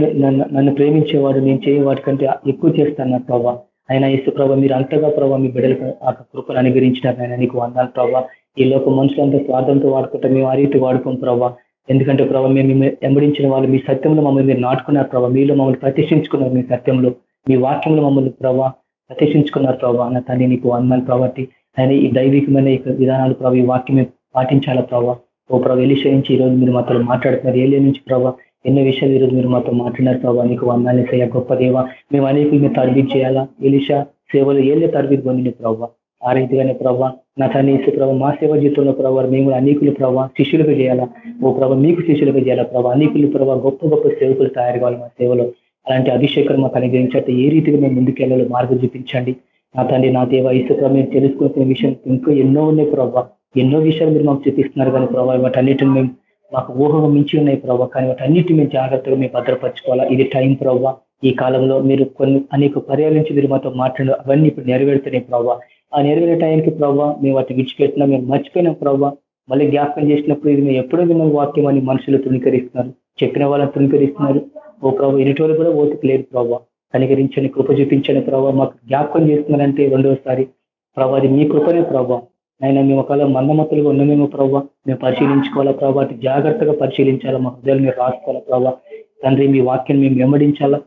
నన్ను ప్రేమించేవాడు నేను చేయ వాటికంటే ఎక్కువ చేస్తాను ప్రభావ ఆయన ఇసు ప్రభా మీరు అంతగా ప్రభావ మీ బిడ్డలకు ఆ కృపలు అనుగ్రహించినారు ఆయన నీకు వందాలు ప్రభావ ఈ లోక మనుషులంతా స్వార్థంతో వాడుకుంటే మేము ఆ రీతి వాడుకోం ప్రభావ ఎందుకంటే ప్రభావ మేము ఎంబడించిన వాళ్ళు మీ సత్యంలో మమ్మల్ని మీరు నాటుకున్నారు ప్రభావ మీలో మమ్మల్ని ప్రతిష్ఠించుకున్నారు మీ సత్యంలో. మీ వాక్యంలో మమ్మల్ని ప్రభావ ప్రతిష్ఠించుకున్నారు ప్రభావ నా తల్లి నీకు వందాలు కాబట్టి ఆయన ఈ దైవికమైన విధానాలు ప్రభావ ఈ వాక్యం పాటించాలా ప్రభావ ఓ ప్రభావ ఎలిషయించి నుంచి ఈరోజు మీరు మాతో మాట్లాడుతున్నారు. ఏలియా నుంచి ప్రభావ ఎన్నో విషయాలు ఈరోజు మీరు మాతో మాట్లాడినారు ప్రభావ నీకు వందాలి సయ గొప్ప దేవ. మేము అనేకులు మీరు తరబిది చేయాలా? ఎలిషా సేవలు ఏలే తరబిది పొందిన ప్రభావ ఆ రీతిగానే ప్రభావ నా తన ఇసు ప్రభావ మా సేవ జీవితంలో ప్రభావ మేము కూడా అనేకులు ప్రభావ శిష్యులుగా చేయాలా? ఓ ప్రభావ మీకు శిష్యులుగా చేయాలా ప్రభావ అనేకులు ప్రభావ గొప్ప గొప్ప సేవకులు తయారు కావాలి మా సేవలో. అలాంటి అభిషేకం మాకు అనుగ్రహించట్టు ఏ రీతిగా మేము ముందుకెళ్ళాలో మార్గం చూపించండి. నా తండ్రి నా దేవ ఇసు ప్రభావ మేము తెలుసుకునే విషయం ఇంకా ఎన్నో ఉన్నాయి ప్రభావ ఎన్నో విషయాలు మీరు మాకు చూపిస్తున్నారు కానీ ప్రభావ వాటన్నిటిని మేము మాకు ఊహగా మించి ఉన్నాయి ప్రభావ కానీ వాటన్నిటి మేము జాగ్రత్తగా మేము భద్రపరచుకోవాలా? ఇది టైం ప్రభావ ఈ కాలంలో మీరు కొన్ని అనేక పర్యాల నుంచి మీరు మాతో మాట్లాడు అవన్నీ ఇప్పుడు నెరవేరుతున్నాయి ప్రభావ ఆ నెరవేరే టైంకి ప్రభావ మేము వాటిని విడిచిపెట్టినా మేము మర్చిపోయినాం ప్రభావ మళ్ళీ జ్ఞాపకం చేసినప్పుడు ఇది మేము ఎప్పుడో విన్న వాక్యం అని మనుషులు తృణీకరిస్తున్నారు. చెప్పిన వాళ్ళని తృణీకరిస్తున్నారు. ఓ ప్రభావ ఇటువంటి కూడా ఓపిక లేదు ప్రభావ కనికరించని కృప చూపించని ప్రభావ మాకు జ్ఞాపకం చేస్తున్నారంటే రెండోసారి ప్రభావ అది మీ కృపనే ప్రభావ అయినా మేము ఒకవేళ మందమతులుగా ఉన్నామేమో ప్రభావ మేము పరిశీలించుకోవాలా ప్రభావ జాగ్రత్తగా పరిశీలించాలా. మా హృదయాలు మీరు రాసుకోవాలా ప్రభావ తండ్రి మీ వాక్యం మేము వెంబడించాలా.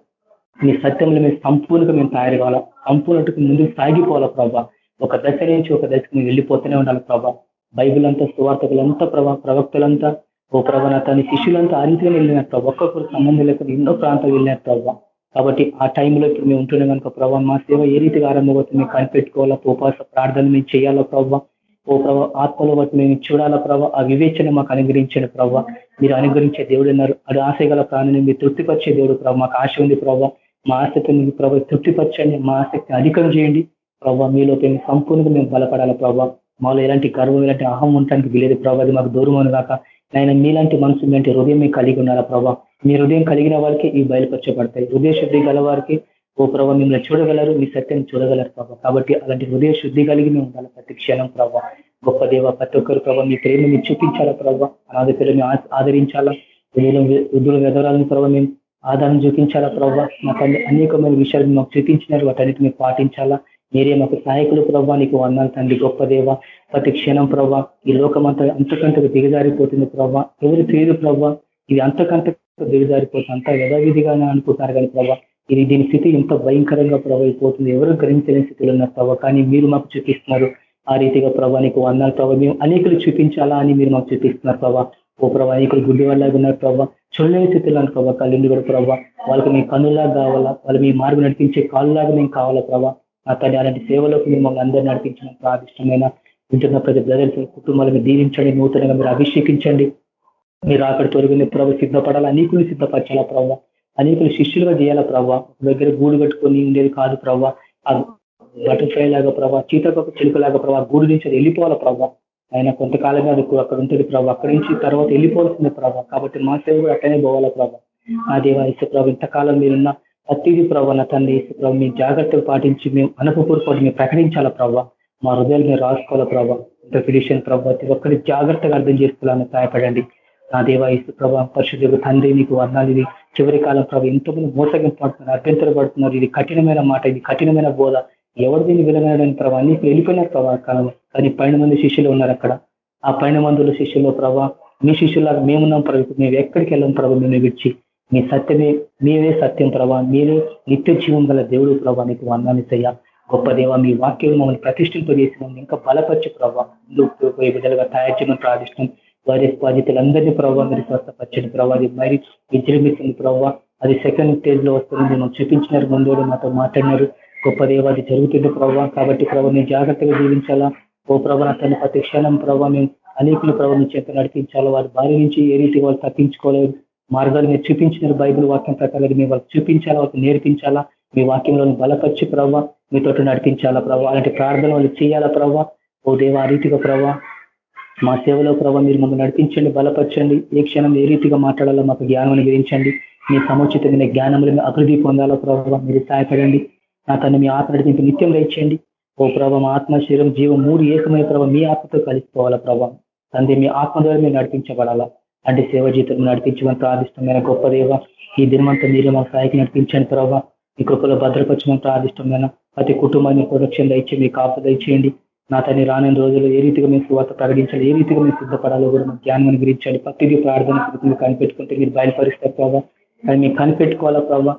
మీ సత్యంలో మేము సంపూర్ణంగా మేము తయారు కావాలా సంపూర్ణకు ముందుకు సాగిపోవాలా ప్రభావ ఒక దశ నుంచి ఒక దశకు మేము వెళ్ళిపోతూనే ఉండాలి ప్రభా. బైబిల్ అంతా సువార్తకులంతా ప్రభా ప్రవక్తలంతా ఓ ప్రభా తన శిష్యులంతా ఆ రీతిగా వెళ్ళినారు ప్రభావ ఒక్కొక్కరు సంబంధం లేకుండా ఎన్నో ప్రాంతాలు వెళ్ళినారు ప్రభావ కాబట్టి ఆ టైంలో ఇప్పుడు మేము ఉంటున్నాం కనుక ప్రభావ మా సేవ ఏ రీతిగా ఆరంభమవుతుంది మేము కనిపెట్టుకోవాలా. ఉపవాస ప్రార్థన మేము చేయాలా ప్రభావ ఓ ప్రభావ ఆత్మలో బట్టి మేము చూడాలా ప్రభావ ఆ వివేచన మాకు అనుగ్రహించండి ప్రభావ మీరు అనుగ్రహించే దేవుడు ఉన్నారు. అది ఆశ గల ప్రాణిని మీరు తృప్తిపరిచే దేవుడు ప్రభావ మాకు ఆశ ఉంది ప్రభావ మా ఆసక్తిని మీ ప్రభావ తృప్తిపరచండి. మా ఆసక్తిని అధికం చేయండి ప్రభావ మీలో మేము సంపూర్ణంగా మేము బలపడాలి ప్రభావ మాలో ఎలాంటి గర్వం ఎలాంటి అహం ఉండటానికి వీలేదు ప్రభావ అది మాకు దూరం కాక ఆయన మీలాంటి మనసు మీలాంటి హృదయం కలిగి ఉండాలా ప్రభావ మీ హృదయం కలిగిన వారికి ఈ బయలుపరచబడతాయి. హృదయ శుద్ధి గల వారికి ఓ ప్రభావ మిమ్మల్ని చూడగలరు మీ సత్యాన్ని చూడగలరు ప్రభావ కాబట్టి అలాంటి హృదయ శుద్ధి కలిగి మేము ఉండాలి ప్రతి క్షణం ప్రభావ గొప్ప దేవ ప్రతి ఒక్కరు ప్రభావ మీ ప్రేమ మీరు చూపించాలా ప్రభావ అనాథ పిల్లల్ని ఆదరించాలా? వృద్ధుల వెదరాలను ప్రభావ మేము ఆధారం చూపించాలా ప్రభావ నాకు అనేకమైన విషయాలు మాకు చూపించినారు వాటన్నిటి మీరు పాటించాలా? మీరే మాకు సహాయకులు ప్రభావ నీకు వందాలి తండ్రి. గొప్ప దేవ ప్రతి క్షణం ప్రభావ ఈ లోకం అంతా అంతకంతకు దిగజారిపోతుంది ప్రభావ ఎవరు తెలియదు ప్రభావ ఇది అంతకంతకు దిగజారిపోతుంది అంతా యథావిధిగానే అనుకుంటున్నారు కానీ ప్రభావ ఇది దీని స్థితి ఎంత భయంకరంగా ప్రభావిపోతుంది. ఎవరు గ్రహించలేని స్థితిలో ఉన్నారు ప్రభావ కానీ మీరు మాకు చూపిస్తున్నారు. ఆ రీతిగా ప్రభావ నీకు వందాలు ప్రభావ మేము అనేకులు చూపించాలా అని మీరు మాకు చూపిస్తున్నారు ప్రభావ ఓ ప్రభావ అనేకులు గుడ్డి వాళ్ళగా ఉన్నారు ప్రభావ చూడలేని స్థితిలో ప్రభావ కళ్ళుండి కూడా ప్రభావ వాళ్ళకి మీ కన్నులాగా కావాలా వాళ్ళు మీ మార్గం నడిపించే కాళ్ళలాగా మేము కావాలా ప్రభావ నా తల్లి అలాంటి సేవలకు మిమ్మల్ని అందరూ నడిపించడం ప్రాదిష్టమైన ఉంటున్న ప్రతి బ్రదర్స్ కుటుంబాలను దీవించండి. నూతనంగా మీరు అభిషేకించండి. మీరు అక్కడ తొలగిన ప్రభావ సిద్ధపడాలా? అనేకులు సిద్ధపరచాలా ప్రభావ అనేకులు శిష్యులుగా చేయాలా ప్రభావ దగ్గర గూడు కట్టుకొని ఉండేది కాదు ప్రభావ ఆ బటర్ఫ్లై లాగా ప్రభావ చీతకొక చిలుకలాగా ప్రభావ గూడు నుంచి అది వెళ్ళిపోవాలా ప్రభావ ఆయన కొంతకాలంగా అది అక్కడ ఉంటుంది ప్రభావ అక్కడి నుంచి తర్వాత వెళ్ళిపోవాల్సింది ప్రభావ కాబట్టి మా సేవ కూడా అట్టనే పోవాలా ప్రభావ నా దేవ ఇసు ప్రభావ ఇంతకాలం మీరున్న ప్రతిదీ ప్రభావ నా తండ్రి ఇసు ప్రభావ మీ జాగ్రత్తలు పాటించి మేము అనుపపూర్వకం మేము ప్రకటించాలా ప్రభావ మా హృదయాలు మేము రాసుకోవాలా ప్రభావ ఇంత పిడిషన్ ప్రభావ ప్రతి ఒక్కరి జాగ్రత్తగా అర్థం చేసుకోవాలని సహాయపడండి. నా దేవ ఇసు ప్రభావ పరిశుద్ధుడు తండ్రి నీకు వర్ణాలు చివరి కాలం ప్రభు ఎంతోమంది మోసగం పడుతున్నారు అభ్యంతర పడుతున్నారు ఇది కఠినమైన మాట ఇది కఠినమైన బోధ. ఎవరు దీన్ని వినగాడని ప్రభావ అన్ని వెళ్ళిపోయినారు ప్రభా కాలం కానీ పైన మంది శిష్యులు ఉన్నారు అక్కడ. ఆ పైన మందుల శిష్యులు ప్రభావ మీ శిష్యులాగా మేమున్నాం ప్రభు. మేము ఎక్కడికి వెళ్ళాం ప్రభావ మేము విడిచి. మీ సత్యమే మీవే సత్యం ప్రభా. మీరే నిత్య జీవం గల దేవుడు ప్రభా నీకు వందానిసయ్యా గొప్ప దేవ మీ వాక్యం మమ్మల్ని ప్రతిష్ఠింపజేసి మమ్మల్ని ఇంకా బలపరిచి ప్రభావ ముందుకు బిడ్డలుగా తయారు చేయమని ప్రార్థిస్తాం వారి బాధితులందరినీ ప్రభావ మీరు స్వస్థపరచండి ప్రభావ అది మరి విజృంభిస్తుంది ప్రభావ అది సెకండ్ స్టేజ్లో వస్తుంది. మనం చూపించినారు. ముందు మాతో మాట్లాడినారు. గొప్ప దేవాది జరుగుతుంది ప్రభావ కాబట్టి ప్రభావ మేము జాగ్రత్తగా జీవించాలా? ఓ ప్రభావ తన ప్రతి క్షణం ప్రభావ మేము అనేకుల ప్రభావ మీ చేత నడిపించాలా? వారి భార్య నుంచి ఏ రీతి వాళ్ళు తప్పించుకోలేదు? మార్గాలు మీరు చూపించినారు. బైబిల్ వాక్యం ప్రకారం మేము వాళ్ళకి చూపించాలా? వాళ్ళకి నేర్పించాలా? మీ వాక్యంలో బలపరిచి ప్రభావ మీతో నడిపించాలా ప్రభావ అలాంటి ప్రార్థన వాళ్ళు చేయాలా ప్రభావ ఓ దేవ ఆ రీతిగా ప్రభావ మా సేవలో ప్రభావ మీరు మమ్మల్ని నడిపించండి బలపరచండి. ఏ క్షణం ఏ రీతిగా మాట్లాడాలో మాకు జ్ఞానం అనుగ్రహించండి మీ సముచితమైన జ్ఞానములను అభివృద్ధి పొందాలో ప్రభావ మీరు సహాయపడండి. నా తను మీ ఆత్మ నడిపించి నిత్యం దయచేయండి. ఓ ప్రభావ మా ఆత్మ శరీరం జీవం మూడు ఏకమైన ప్రభావ మీ ఆత్మతో కలిసిపోవాలా ప్రభావ తండ్రి మీ ఆత్మ ద్వారా మీరు నడిపించబడాలా? అంటే సేవ జీతం నడిపించమని ప్రార్థిష్టమైన గొప్ప దేవ ఈ దినమంతా మీరే మా స్థాయికి నడిపించండి ప్రభావ మీ కృపలో భద్రపరచమని ప్రార్థిష్టమైన ప్రతి కుటుంబాన్ని ప్రొడక్షన్ దయచేయండి మీ కాపు దయచేయండి. నా తని రానున్న రోజుల్లో ఏ రీతిగా మేము శువార్త ప్రకటించాలి ఏ రీతిగా మేము సిద్ధపడాలో కూడా మాకు జ్ఞానం అనుగ్రహించాలి ప్రతిదీ ప్రార్థన మీరు కనిపెట్టుకుంటే మీరు బయలుపరుస్తారు ప్రభావ కానీ మేము కనిపెట్టుకోవాలా ప్రభావ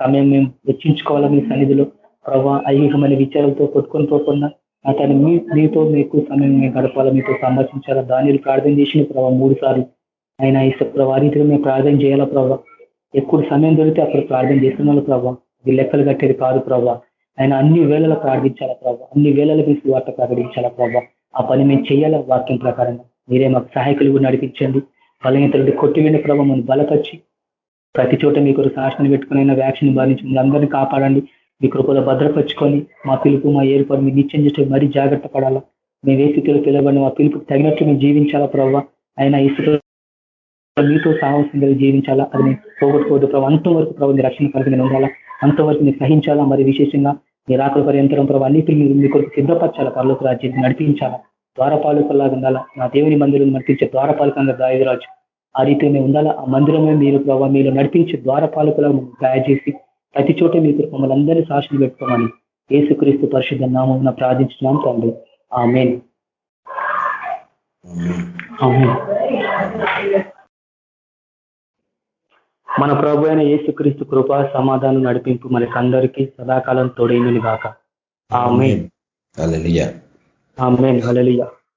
సమయం మేము వెచ్చించుకోవాలా మీ సన్నిధిలో? ప్రభావ ఐహికమైన విచారాలతో కొట్టుకొని పోకుండా అతను మీ మీతో మీకు సమయం మేము గడపాలా మీతో సంభాషించాలా? దానిని ప్రార్థన చేసిన ప్రభావ మూడు సార్లు. ఆయన ఇష్ట ప్రభావ రీతిగా మేము ప్రార్థన చేయాలా ప్రభావ ఎక్కువ సమయం దొరికితే అప్పుడు ప్రార్థన చేస్తున్న ప్రభావ ఇది లెక్కలు కట్టేది కాదు ప్రభావ ఆయన అన్ని వేళలు ప్రార్థించాలా ప్రభావ అన్ని వేళలో మీ సువార్త ప్రకటించాలా ప్రభావ ఆ పని మేము చేయాలా వాక్యం ప్రకారంగా మీరే మాకు సహాయకులు కూడా నడిపించండి. బలహీనతలు కొట్టివేండి ప్రభావ మనం బలపరిచి ప్రతి చోట మీకు శాసనం పెట్టుకుని వ్యాక్సిన్ భావించి మిమ్మల్ని అందరినీ కాపాడండి. మీ కృపలో భద్రపరుచుకొని మా పిలుపు మా ఏర్పాటు మీ నిత్యం చేసే మరీ జాగ్రత్త పడాలా. మేము ఏ స్థితిలో పిలవని మా పిలుపుకి తగినట్లు మేము జీవించాలా ప్రభావ ఆయన ఇసుక మీతో సాహసంగా జీవించాలా? అది నేను పోగొట్టుకోవద్దు ప్రభావ అంతవరకు ప్రభావ రక్షణ కలిగి ఉండాలా? అంతవరకు మీరు సహించాలా? మరి విశేషంగా మీ రాకల పర్యంతరం ప్రభావ అన్నిటి మీరు మీ కొరకు సిద్ధపరచాలా? పర్లోక రాజ్యం నడిపించాలా? ద్వారపాలకులాగా ఉండాలా? నా దేవుని మందిరం నడిపించే ద్వారపాలకంగా దాయరాజు ఆ రీతి మేము ఉండాలా? ఆ మందిరమే మీరు ప్రభావ మీరు నడిపించే ద్వారపాలకులా చేసి ప్రతి చోట మీకు మమ్మల్ని అందరినీ సాక్షి పెట్టుకోమని ఏసుక్రీస్తు పరిశుద్ధ నామం ప్రార్థించడం తండ్రి. ఆ మెయిన్ మన ప్రభు అయిన యేసుక్రీస్తు కృప సమాధానం నడిపింపు మనకి అందరికీ సదాకాలం తోడైనని గాక ఆ మెయిన్
హల్లెలూయా.
ఆ మెయిన్ హలలియా